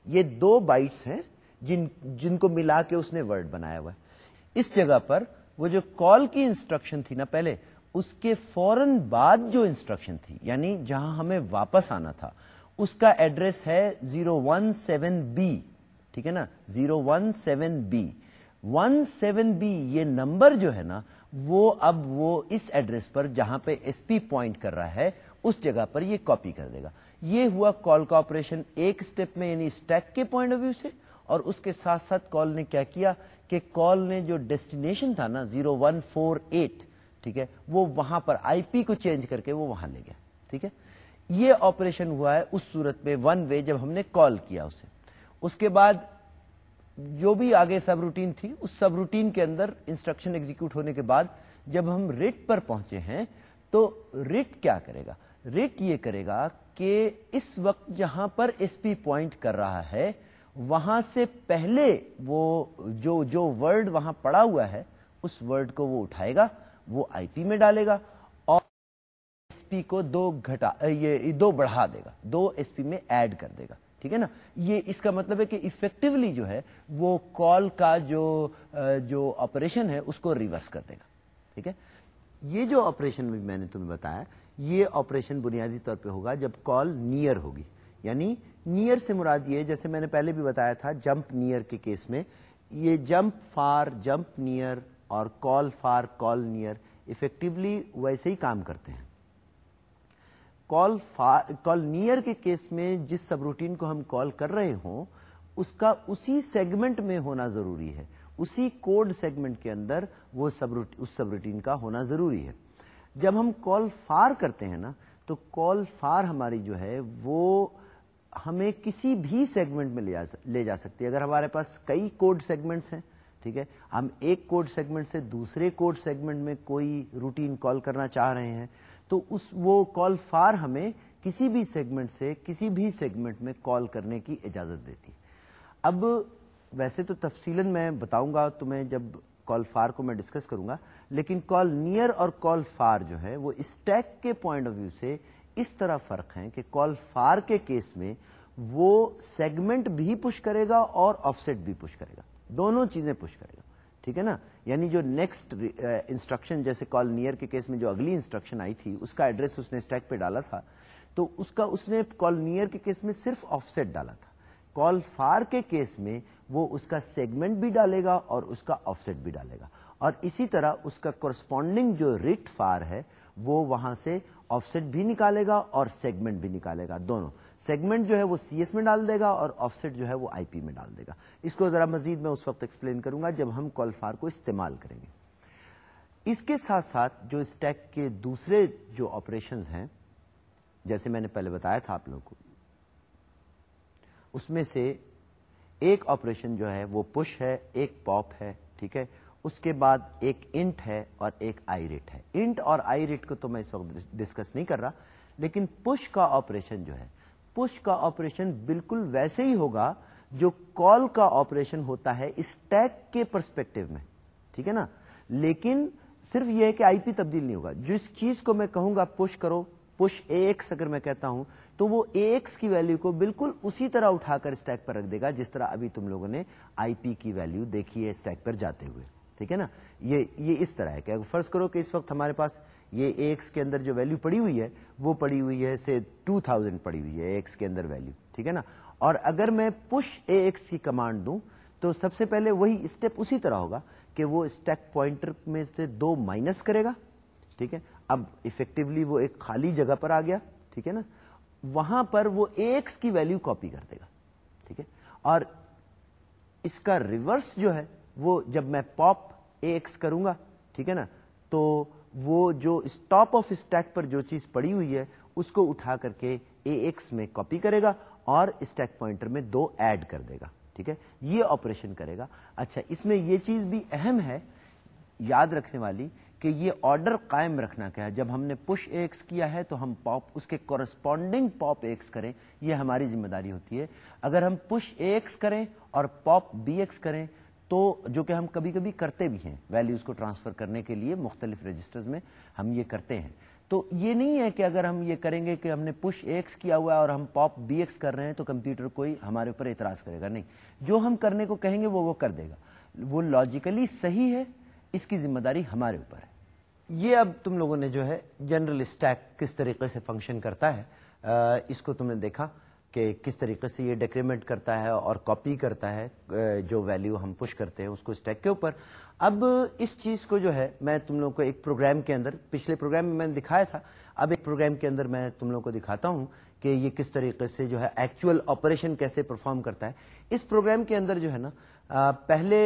یہ دو بائٹس ہیں جن جن کو ملا کے اس نے ورڈ بنایا ہوا ہے۔ اس جگہ پر وہ جو کال کی انسٹرکشن تھی نا پہلے، اس کے فوراً بعد جو انسٹرکشن تھی یعنی جہاں ہمیں واپس آنا تھا، اس کا ایڈریس ہے زیرو ون سیون بی ٹھیک ہے نا؟ Zero one seven B one seven B یہ نمبر جو ہے نا، وہ اب وہ اس ایڈریس پر جہاں پہ ایس پی پوائنٹ کر رہا ہے، اس جگہ پر یہ کاپی کر دے گا۔ یہ ہوا کال کا آپریشن ایک سٹیپ میں یعنی اسٹیک کے پوائنٹ آف ویو سے، اور اس کے ساتھ ساتھ کال نے کیا کیا کہ کال نے جو ڈیسٹینیشن تھا نا، زیرو ون فور ایٹ، ٹھیک ہے، وہ وہاں پر آئی پی کو چینج کر کے وہ وہاں لے گیا، ٹھیک ہے۔ یہ آپریشن ہوا ہے اس صورت میں ون وے جب ہم نے کال کیا اسے۔ اس کے بعد جو بھی آگے سب روٹین تھی، اس سب روٹین کے اندر انسٹرکشن ایگزیکیوٹ ہونے کے بعد جب ہم ریٹ پر پہنچے ہیں، تو ریٹ کیا کرے گا؟ ریٹ یہ کرے گا کہ اس وقت جہاں پر ایس پی پوائنٹ کر رہا ہے، وہاں سے پہلے وہ جو جو ورڈ وہاں پڑا ہوا ہے، اس ورڈ کو وہ اٹھائے گا، وہ آئی پی میں ڈالے گا اور ایس پی کو دو گھٹا، یہ دو بڑھا دے گا، دو ایس پی میں ایڈ کر دے گا۔ ٹھیک ہے نا؟ یہ اس کا مطلب ہے کہ افیکٹولی جو ہے، وہ کال کا جو جو آپریشن ہے، اس کو ریورس کر دے گا۔ ٹھیک ہے؟ یہ جو آپریشن میں نے تمہیں بتایا، یہ آپریشن بنیادی طور پہ ہوگا جب کال نیئر ہوگی۔ یعنی نیئر سے مراد یہ جیسے میں نے پہلے بھی بتایا تھا جمپ نیئر کے کیس میں، یہ جمپ فار جمپ نیئر اور call far call near effectively ویسے ہی کام کرتے ہیں۔ کال کال نیئر کے کیس میں جس سب روٹین کو ہم کال کر رہے ہوں، اس کا اسی سیگمنٹ میں ہونا ضروری ہے۔ اسی کوڈ سیگمنٹ کے اندر وہ سب اس سب روٹین کا ہونا ضروری ہے۔ جب ہم کال فار کرتے ہیں نا، تو کال فار ہماری جو ہے، وہ ہمیں کسی بھی سیگمنٹ میں لے جا سکتی ہے۔ اگر ہمارے پاس کئی کوڈ سیگمنٹس ہیں، ٹھیک ہے، ہم ایک کوڈ سیگمنٹ سے دوسرے کوڈ سیگمنٹ میں کوئی روٹین کال کرنا چاہ رہے ہیں تو اس وہ کال فار ہمیں کسی بھی سیگمنٹ سے کسی بھی سیگمنٹ میں کال کرنے کی اجازت دیتی۔ اب ویسے تو تفصیل میں بتاؤں گا تمہیں جب کال فار کو میں ڈسکس کروں گا، لیکن کال نیئر اور کال فار جو ہے وہ اسٹیک کے پوائنٹ آف ویو سے اس طرح فرق ہے کہ کال فار کے کیس میں وہ سیگمنٹ بھی پش کرے گا اور آف سیٹ بھی پش کرے گا۔ دونوں چیزیں پش کرے گا۔ ٹھیک ہے نا؟ یعنی جو نیکسٹ انسٹرکشن uh, جیسے کال نیئر کے کیس میں جو اگلی انسٹرکشن آئی تھی، اس کا ایڈریس اس نے اسٹیک پہ ڈالا تھا۔ تو اس کا اس نے کال نیئر کے کیس میں صرف آف سیٹ ڈالا تھا۔ کال فار کے کیس میں وہ اس کا سیگمنٹ بھی ڈالے گا اور اس کا آف سیٹ بھی ڈالے گا۔ اور اسی طرح اس کا کورسپونڈنگ جو ریٹ فار ہے، وہ وہاں سے آف سیٹ بھی نکالے گا اور سیگمنٹ بھی نکالے گا، دونوں۔ سیگمنٹ جو ہے وہ سی ایس میں ڈال دے گا اور آف سیٹ جو ہے وہ آئی پی میں ڈال دے گا۔ اس کو ذرا مزید میں اس وقت ایکسپلین کروں گا جب ہم کال فار کو استعمال کریں گے۔ اس کے ساتھ ساتھ جو اسٹیک کے دوسرے جو آپریشن ہیں، جیسے میں نے پہلے بتایا تھا آپ لوگوں کو، اس میں سے ایک آپریشن جو ہے وہ پش ہے، ایک پاپ ہے، ٹھیک ہے؟ اس کے بعد ایک انٹ ہے اور ایک آئی ریٹ ہے۔ انٹ اور آئی ریٹ کو تو میں اس وقت ڈسکس نہیں کر رہا، لیکن پش کا آپریشن جو ہے پش کا آپریشن بالکل ویسے ہی ہوگا جو کال کا آپریشن ہوتا ہے اسٹیک کے پرسپیکٹو میں، ٹھیک ہے نا؟ لیکن صرف یہ ہے کہ آئی پی تبدیل نہیں ہوگا۔ جس چیز کو میں کہوں گا پش کرو پش اے ایکس اگر میں کہتا ہوں، تو وہ اے ایکس کی ویلو کو بالکل اسی طرح اٹھا کر اسٹیک پر رکھ دے گا، جس طرح ابھی تم لوگوں نے آئی پی کی ویلو دیکھی ہے اسٹیک پر جاتے ہوئے۔ ٹھیک ہے نا؟ یہ یہ اس طرح ہے کہ فرض کرو کہ اس وقت ہمارے پاس یہ ایکس کے اندر جو ویلو پڑی ہوئی ہے، وہ پڑی ہوئی ہے، سے ٹو تھاؤزینڈ پڑی ہوئی ہے ایکس کے اندر ویلو ٹھیک ہے نا؟ اور اگر میں پش اے ایکس کی کمانڈ دوں، تو سب سے پہلے وہی اسٹیپ اسی طرح ہوگا کہ وہ اسٹیک پوائنٹر میں سے دو مائنس کرے گا، ٹھیک ہے؟ اب افیکٹولی وہ ایک خالی جگہ پر آ گیا، ٹھیک ہے نا؟ وہاں پر وہ ایکس کی ویلو کاپی کر دے گا، ٹھیک ہے؟ اور اس کا ریورس جو ہے وہ جب میں پاپ اے ایکس کروں گا، ٹھیک ہے نا؟ تو وہ جو ٹاپ آف اسٹیک پر جو چیز پڑی ہوئی ہے، اس کو اٹھا کر کے اے ایکس میں کاپی کرے گا اور اسٹیک پوائنٹر میں دو ایڈ کر دے گا، ٹھیک ہے؟ یہ آپریشن کرے گا۔ اچھا اس میں یہ چیز بھی اہم ہے، یاد رکھنے والی، کہ یہ آرڈر قائم رکھنا کیا ہے۔ جب ہم نے پش ایکس کیا ہے، تو ہم پاپ، اس کے کورسپونڈنگ پاپ ایکس کریں، یہ ہماری ذمہ داری ہوتی ہے۔ اگر ہم پش ایکس کریں اور پاپ بی ایکس کریں تو جو کہ ہم کبھی کبھی کرتے بھی ہیں ویلیوز کو ٹرانسفر کرنے کے لیے مختلف رجسٹرز میں ہم یہ کرتے ہیں۔ تو یہ نہیں ہے کہ اگر ہم یہ کریں گے کہ ہم نے پش ایکس کیا ہوا ہے اور ہم پاپ بی ایکس کر رہے ہیں تو کمپیوٹر کوئی ہمارے اوپر اعتراض کرے گا۔ نہیں، جو ہم کرنے کو کہیں گے وہ وہ کر دے گا۔ وہ لاجیکلی صحیح ہے، اس کی ذمہ داری ہمارے اوپر ہے۔ یہ اب تم لوگوں نے جو ہے جنرل اسٹیک کس طریقے سے فنکشن کرتا ہے اس کو تم نے دیکھا۔ کہ کس طریقے سے یہ ڈیکریمنٹ کرتا ہے اور کاپی کرتا ہے جو ویلیو ہم پش کرتے ہیں، اس کو اسٹیک کے اوپر۔ اب اس چیز کو جو ہے، میں تم لوگوں کو ایک پروگرام کے اندر، پچھلے پروگرام میں میں نے دکھایا تھا۔ اب ایک پروگرام کے اندر میں تم لوگوں کو دکھاتا ہوں کہ یہ کس طریقے سے جو ہے ایکچوئل آپریشن کیسے پرفارم کرتا ہے۔ اس پروگرام کے اندر جو ہے نا پہلے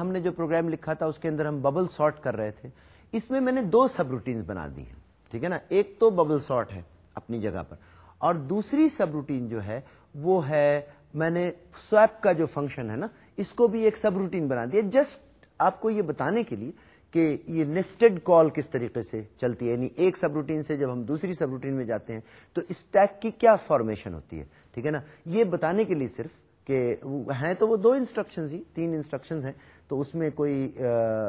ہم نے جو پروگرام لکھا تھا، اس کے اندر ہم ببل سارٹ کر رہے تھے۔ اس میں میں نے دو سب روٹینز بنا دی ہیں، ٹھیک ہے نا؟ ایک تو ببل سارٹ ہے اپنی جگہ پر۔ اور دوسری سب روٹین جو ہے، وہ ہے، میں نے سویپ کا جو فنکشن ہے نا، اس کو بھی ایک سب روٹین بنا دیا۔ جسٹ آپ کو یہ بتانے کے لیے کہ یہ نیسٹڈ کال کس طریقے سے چلتی ہے یعنی ایک سب روٹین سے جب ہم دوسری سب روٹین میں جاتے ہیں، تو اسٹیک کی کیا فارمیشن ہوتی ہے؟ ٹھیک ہے نا؟ یہ بتانے کے لیے صرف کہ ہیں تو وہ دو انسٹرکشن ہی، تین انسٹرکشن ہیں۔ تو اس میں کوئی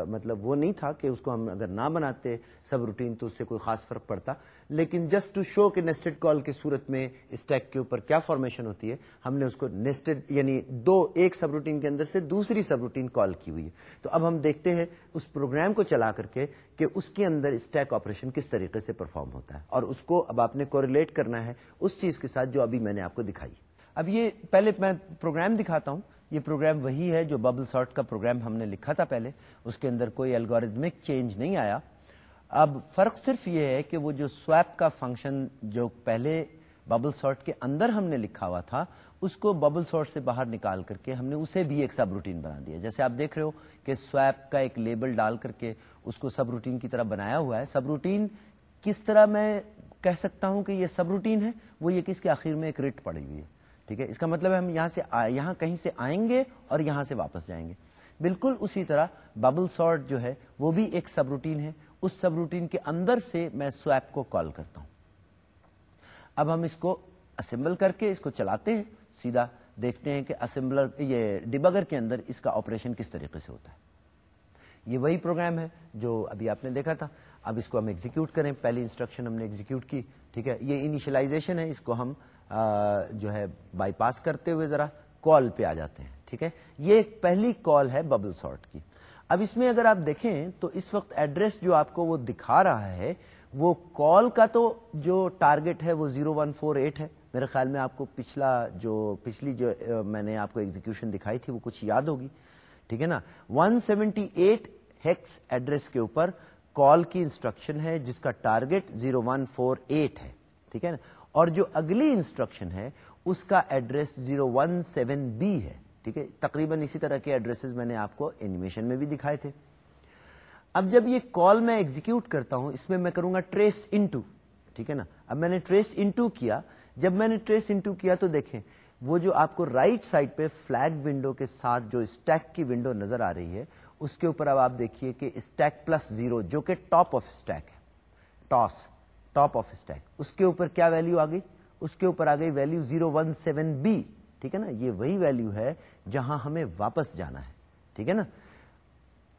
مطلب وہ نہیں تھا کہ اس کو ہم اگر نہ بناتے، سب روٹین تو اس سے کوئی خاص فرق پڑتا۔ لیکن جسٹ ٹو شو کہ نیسٹڈ کال کی صورت میں اسٹیک کے اوپر کیا فارمیشن ہوتی ہے، ہم نے اس کو نیسٹڈ یعنی دو، ایک سب روٹین کے اندر سے دوسری سب روٹین کال کی ہوئی ہے۔ تو اب ہم دیکھتے ہیں اس پروگرام کو چلا کر کے کہ اس کے اندر اسٹیک آپریشن کس طریقے سے پرفارم ہوتا ہے۔ اور اس کو اب آپ نے کوریلیٹ کرنا ہے اس چیز کے ساتھ جو ابھی میں نے آپ کو دکھائی۔ اب یہ پہلے میں پروگرام دکھاتا ہوں۔ یہ پروگرام وہی ہے جو ببل سارٹ کا پروگرام ہم نے لکھا تھا پہلے۔ اس کے اندر کوئی الگوریدمک چینج نہیں آیا۔ اب فرق صرف یہ ہے کہ وہ جو سویپ کا فنکشن جو پہلے ببل سارٹ کے اندر ہم نے لکھا ہوا تھا، اس کو ببل سارٹ سے باہر نکال کر کے ہم نے اسے بھی ایک سب روٹین بنا دیا۔ جیسے آپ دیکھ رہے ہو کہ سویپ کا ایک لیبل ڈال کر کے اس کو سب روٹین کی طرح بنایا ہوا ہے۔ سب روٹین کس طرح میں کہہ سکتا ہوں کہ یہ سب روٹین ہے؟ وہ یہ کس کے آخر میں ایک ریٹ پڑی ہوئی ہے۔ ٹھیک ہے؟ اس کا مطلب ہے ہم یہاں سے یہاں کہیں سے آئیں گے اور یہاں سے واپس جائیں گے۔ بالکل اسی طرح ببل سارٹ جو ہے وہ بھی ایک سب روٹین ہے۔ اس سب روٹین کے اندر سے میں سویپ کو کال کرتا ہوں۔ اب ہم اس کو اسمبل کر کے اس کو چلاتے ہیں۔ سیدھا دیکھتے ہیں کہ اسمبلر یہ ڈبگر کے اندر اس کا آپریشن کس طریقے سے ہوتا ہے۔ یہ وہی پروگرام ہے جو ابھی آپ نے دیکھا تھا۔ اب اس کو ہم ایگزیکیوٹ کریں۔ پہلی انسٹرکشن ہم نے ایگزیکیوٹ کی۔ ٹھیک ہے؟ یہ انیشلائزیشن ہے۔ اس کو ہم جو ہے بائی پاس کرتے ہوئے ذرا کال پہ آ جاتے ہیں، ٹھیک ہے؟ یہ پہلی کال ہے ببل سارٹ کی۔ اب اس میں اگر آپ دیکھیں تو اس وقت ایڈریس جو آپ کو وہ دکھا رہا ہے، وہ کال کا تو جو ٹارگٹ ہے وہ زیرو ون فور ایٹ ہے۔ میرے خیال میں آپ کو پچھلا جو، پچھلی جو میں نے آپ کو ایگزیکشن دکھائی تھی وہ کچھ یاد ہوگی، ٹھیک ہے نا؟ One seventy eight hex address کے اوپر کال کی انسٹرکشن ہے جس کا target zero one four eight ہے، ٹھیک ہے نا؟ اور جو اگلی انسٹرکشن ہے، اس کا address zero one seven B ہے، ٹھیک ہے؟ تقریباً اسی طرح کے ایڈریس میں نے آپ کو اینیمیشن میں بھی دکھائے تھے۔ اب جب یہ کال میں ایگزیکیوٹ کرتا ہوں، اس میں میں کروں گا ٹریس انٹو ٹھیک ہے نا؟ اب میں نے ٹریس انٹو کیا۔ جب میں نے ٹریس انٹو کیا تو دیکھیں، وہ جو آپ کو رائٹ right سائڈ پہ فلیگ ونڈو کے ساتھ جو اسٹیک کی ونڈو نظر آ رہی ہے، اس کے اوپر اب آپ دیکھیے کہ اسٹیک پلس زیرو جو کہ ٹاپ آف اسٹیک ہے۔ ٹاس ٹاپ آف اسٹیک اس کے اوپر کیا ویلو آ گئی؟ اس کے اوپر آ گئی value zero one seven B ٹھیک ہے نا؟ یہ وہی ویلو ہے جہاں ہمیں واپس جانا ہے. ٹھیک ہے نا؟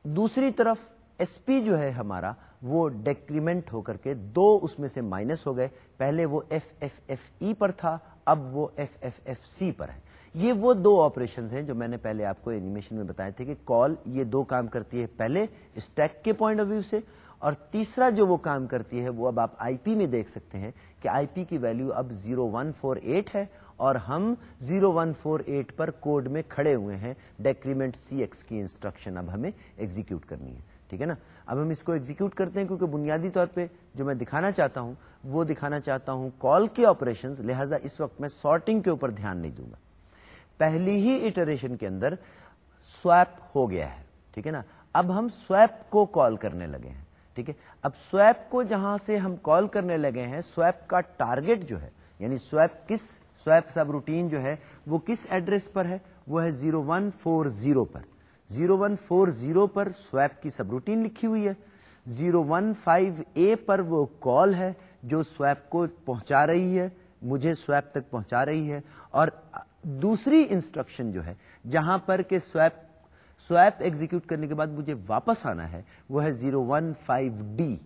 دوسری طرف ایس پی جو ہے ہمارا، وہ ڈیکریمنٹ ہو کر کے دو اس میں سے مائنس ہو گئے. پہلے وہ ایف ایف ایف ای پر تھا، اب وہ ایف ایف ایف سی پر ہے. یہ وہ دو آپریشن ہیں جو میں نے پہلے آپ کو اینیمیشن میں بتایا تھے کہ کال یہ دو کام کرتی ہے پہلے اسٹیک کے پوائنٹ آف ویو سے اور تیسرا جو وہ کام کرتی ہے وہ اب آپ آئی پی میں دیکھ سکتے ہیں کہ آئی پی کی ویلو اب زیرو ون فور ایٹ ہے اور ہم زیرو ون فور ایٹ پر کوڈ میں کھڑے ہوئے ہیں۔ ڈیکریمنٹ سی ایکس کی انسٹرکشن اب ہمیں ایگزیکیوٹ کرنی ہے۔ ٹھیک ہے نا؟ اب ہم اس کو ایگزیکیوٹ کرتے ہیں کیونکہ بنیادی طور پہ جو میں دکھانا چاہتا ہوں، وہ دکھانا چاہتا ہوں کال کے آپریشن لہٰذا اس وقت میں سارٹنگ کے اوپر دھیان نہیں دوں گا۔ پہلی ہی اٹریشن کے اندر سویپ ہو گیا ہے۔ ٹھیک ہے نا؟ اب ہم سویپ کو کال کرنے لگے ہیں۔ ٹھیک ہے؟ اب سویپ کو جہاں سے ہم کال کرنے لگے ہیں سویپ کا ٹارگیٹ جو ہے یعنی سویپ کس سویپ سب روٹین جو ہے، وہ کس ایڈریس پر ہے؟ وہ ہے زیرو ون فور زیرو پر۔ زیرو ون فور زیرو پر سویپ کی سب روٹین لکھی ہوئی ہے۔ زیرو ون فائیو اے پر وہ کال ہے جو سویپ کو پہنچا رہی ہے، مجھے سویپ تک پہنچا رہی ہے۔ اور دوسری انسٹرکشن جو ہے، جہاں پر کہ سویپ سویپ ایگزیکیوٹ کرنے کے بعد مجھے واپس آنا ہے، وہ ہے زیرو ون فائیو ڈی،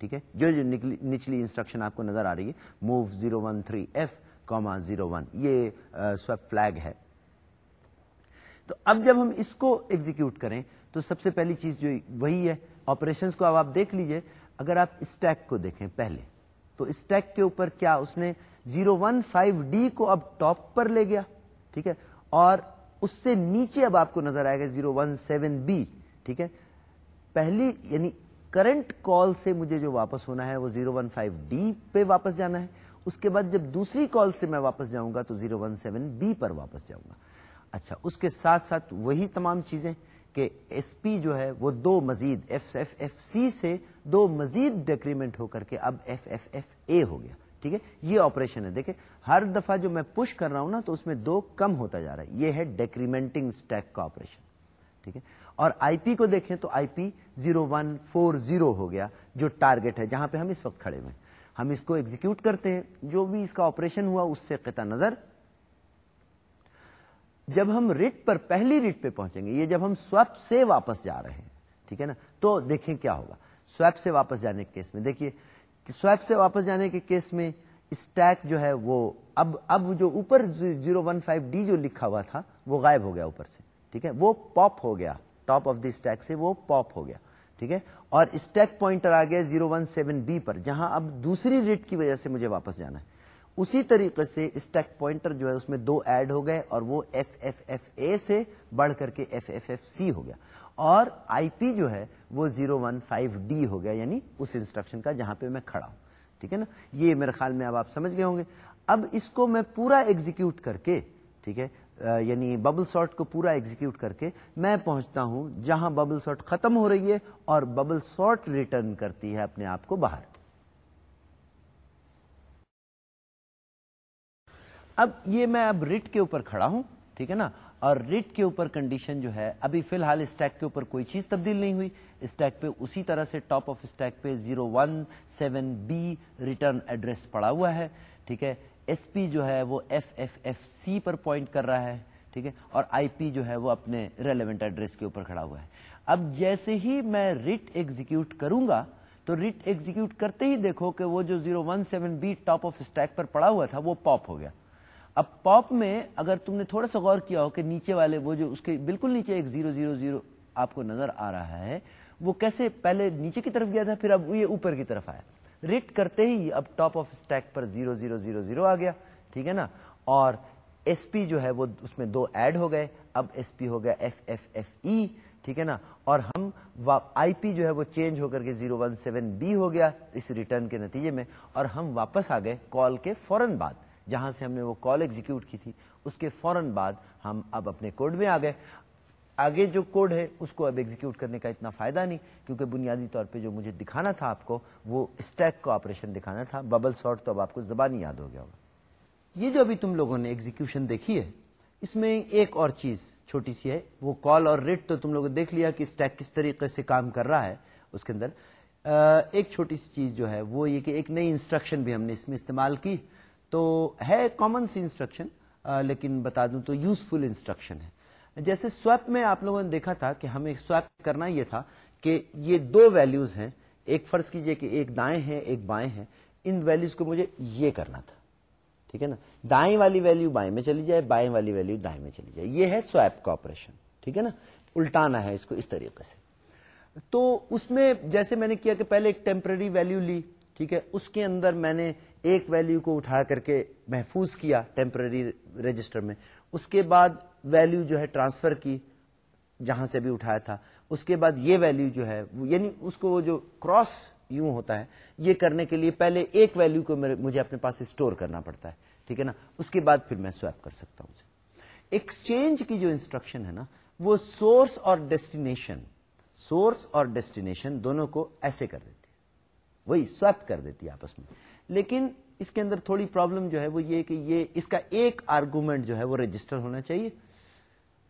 ٹھیک ہے؟ جو جو نچلی انسٹرکشن آپ کو نظر آ رہی ہے، move zero one three F comma zero one, یہ سویپ فلیگ ہے۔ تو اب جب ہم اس کو ایگزیکیوٹ کریں، تو سب سے پہلی چیز جو وہی ہے آپریشن کو اب آپ دیکھ لیجیے۔ اگر آپ اسٹیک کو دیکھیں پہلے، تو اسٹیک کے اوپر کیا اس نے زیرو ون فائیو ڈی کو اب ٹاپ پر لے گیا، ٹھیک ہے؟ اور اس سے نیچے اب آپ کو نظر آئے گا زیرو ون سیون بی، ٹھیک ہے؟ پہلی یعنی کرنٹ کال سے مجھے جو واپس ہونا ہے وہ زیرو ون فائیو ڈی پہ واپس جانا ہے۔ اس کے بعد جب دوسری کال سے میں واپس جاؤں گا تو زیرو ون سیون بی پر واپس جاؤں گا۔ اچھا اس کے ساتھ ساتھ وہی تمام چیزیں کہ ایس پی جو ہے وہ دو مزید ایف ایف ایف سی سے دو مزید ڈیکریمنٹ ہو کر کے اب ایف ایف ایف اے ہو گیا۔ ٹھیک ہے؟ یہ آپریشن ہے۔ دیکھیں، ہر دفعہ جو میں پش کر رہا ہوں نا، تو اس میں دو کم ہوتا جا رہا ہے۔ یہ ہے ڈیکریمنٹنگ اسٹیک کا آپریشن ٹھیک ہے؟ اور آئی پی کو دیکھیں تو I P zero one four zero ہو گیا، جو ٹارگیٹ ہے، جہاں پہ ہم اس وقت کھڑے ہوئے ہم اس کو ایگزیکیوٹ کرتے ہیں۔ جو بھی اس کا آپریشن ہوا، اس سے قطع نظر۔ جب ہم ریٹ پر پہلی ریٹ پہ پہنچیں گے، یہ جب ہم سویپ سے واپس جا رہے ہیں، ٹھیک ہے نا؟ تو دیکھیں کیا ہوگا۔ سویپ سے واپس جانے کے کیس میں، دیکھیے سویپ سے واپس جانے کے کیس میں اسٹیک جو ہے وہ اب اب جو اوپر زیرو ون فائیو ڈی جو لکھا ہوا تھا، وہ غائب ہو گیا اوپر سے، ٹھیک ہے؟ وہ پاپ ہو گیا، ٹاپ آف دی اسٹیک سے وہ پاپ ہو گیا، ٹھیک ہے؟ اور اسٹیک پوائنٹر آ گیا زیرو ون سیون بی پر، جہاں اب دوسری ریٹ کی وجہ سے مجھے واپس جانا ہے۔ اسی طریقے سے اسٹیک پوائنٹر جو ہے اس میں دو ایڈ ہو گئے اور وہ ایف ایف ایف اے سے بڑھ کر کے ایف ایف ایف سی ہو گیا۔ اور آئی پی جو ہے وہ زیرو ون فائیو ڈی ہو گیا یعنی اس انسٹرکشن کا جہاں پہ میں کھڑا ہوں۔ ٹھیک ہے نا؟ یہ میرے خیال میں اب آپ سمجھ گئے ہوں گے۔ اب اس کو میں پورا ایگزیکیوٹ کر کے، ٹھیک ہے یعنی ببل سارٹ کو پورا ایگزیکیوٹ کر کے میں پہنچتا ہوں جہاں ببل سارٹ ختم ہو رہی ہے اور ببل سارٹ ریٹرن کرتی ہے اپنے آپ کو باہر۔ اب یہ میں اب ریٹ کے اوپر کھڑا ہوں، ٹھیک ہے نا؟ اور ریٹ کے اوپر کنڈیشن جو ہے، ابھی فی الحال اسٹیک کے اوپر کوئی چیز تبدیل نہیں ہوئی۔ اسٹیک پہ اسی طرح سے ٹاپ آف اسٹیک پہ zero one seven B return address پڑا ہوا ہے، ٹھیک ہے؟ ایس پی جو ہے وہ ایف ایف ایف سی پر پوائنٹ کر رہا ہے، ٹھیک ہے؟ اور آئی پی جو ہے وہ اپنے ریلیونٹ ایڈریس کے اوپر کھڑا ہوا ہے۔ اب جیسے ہی میں ریٹ ایگزیکیوٹ کروں گا، تو ریٹ ایگزیکیوٹ کرتے ہی دیکھو کہ وہ جو zero one seven B top of stack پر پڑا ہوا تھا، وہ پاپ ہو گیا۔ اب پاپ میں اگر تم نے تھوڑا سا غور کیا ہو کہ نیچے والے وہ جو اس کے بالکل نیچے ایک زیرو زیرو زیرو آپ کو نظر آ رہا ہے، وہ کیسے پہلے نیچے کی طرف گیا تھا، پھر اب یہ اوپر کی طرف آیا۔ ریٹ کرتے ہی اب ٹاپ آف اسٹیک پر زیرو زیرو زیرو زیرو آ گیا، ٹھیک ہے نا؟ اور ایس پی جو ہے وہ اس میں دو ایڈ ہو گئے، اب ایس پی ہو گیا ایف ایف ایف ای، ٹھیک ہے نا؟ اور ہم آئی پی جو ہے وہ چینج ہو کر کے زیرو ون سیون بی ہو گیا اس ریٹرن کے نتیجے میں، اور ہم واپس آ گئے کال کے فوراً بعد۔ جہاں سے ہم نے وہ کال ایگزیکیوٹ کی تھی، اس کے فوراً بعد ہم اب اپنے کوڈ میں آ گئے آگے جو کوڈ ہے، اس کو اب ایگزیکیوٹ کرنے کا اتنا فائدہ نہیں، کیونکہ بنیادی طور پہ جو مجھے دکھانا تھا آپ کو، وہ اسٹیک کا آپریشن دکھانا تھا۔ ببل سارٹ تو اب آپ کو زبانی یاد ہو گیا ہوگا۔ یہ جو ابھی تم لوگوں نے ایگزیکیوشن دیکھی ہے، اس میں ایک اور چیز چھوٹی سی ہے۔ وہ کال اور ریٹ تو تم لوگوں نے دیکھ لیا کہ اسٹیک کس طریقے سے کام کر رہا ہے۔ اس کے اندر ایک چھوٹی سی چیز جو ہے، وہ یہ کہ ایک نئی انسٹرکشن بھی ہم نے اس میں استعمال کی۔ تو ہے کامن سی انسٹرکشن لیکن بتا دوں تو یوزفل انسٹرکشن ہے۔ جیسے سویپ میں آپ لوگوں نے دیکھا تھا کہ ہمیں سویپ کرنا یہ تھا کہ یہ دو ویلیوز ہیں، ایک فرض کیجیے کہ ایک دائیں ہیں، ایک بائیں ہیں۔ ان ویلیوز کو مجھے یہ کرنا تھا۔ ٹھیک ہے نا؟ دائیں والی ویلیو بائیں میں چلی جائے، بائیں والی ویلیو دائیں میں چلی جائے۔ یہ ہے سویپ کا آپریشن ٹھیک ہے نا؟ الٹانا ہے اس کو اس طریقے سے۔ تو اس میں جیسے میں نے کیا کہ پہلے ایک ٹیمپرری ویلیو لی، ٹھیک ہے؟ اس کے اندر میں نے ایک ویلیو کو اٹھا کر کے محفوظ کیا ٹیمپرری رجسٹر میں۔ اس کے بعد ویلیو جو ہے ٹرانسفر کی، جہاں سے بھی اٹھایا تھا۔ اس کے بعد یہ ویلیو جو ہے یعنی اس کو جو کراس یوں ہوتا ہے، یہ کرنے کے لیے پہلے ایک ویلیو کو مجھے اپنے پاس اسٹور کرنا پڑتا ہے۔ ٹھیک ہے نا؟ اس کے بعد پھر میں سویپ کر سکتا ہوں ایکسچینج کی جو انسٹرکشن ہے نا، وہ سورس اور ڈیسٹینیشن سورس اور ڈیسٹینیشن دونوں کو ایسے کر دیتی وہی سویپ کر دیتی آپس میں۔ لیکن اس کے اندر تھوڑی پرابلم جو ہے وہ یہ کہ یہ اس کا ایک آرگومنٹ جو ہے وہ رجسٹر ہونا چاہیے۔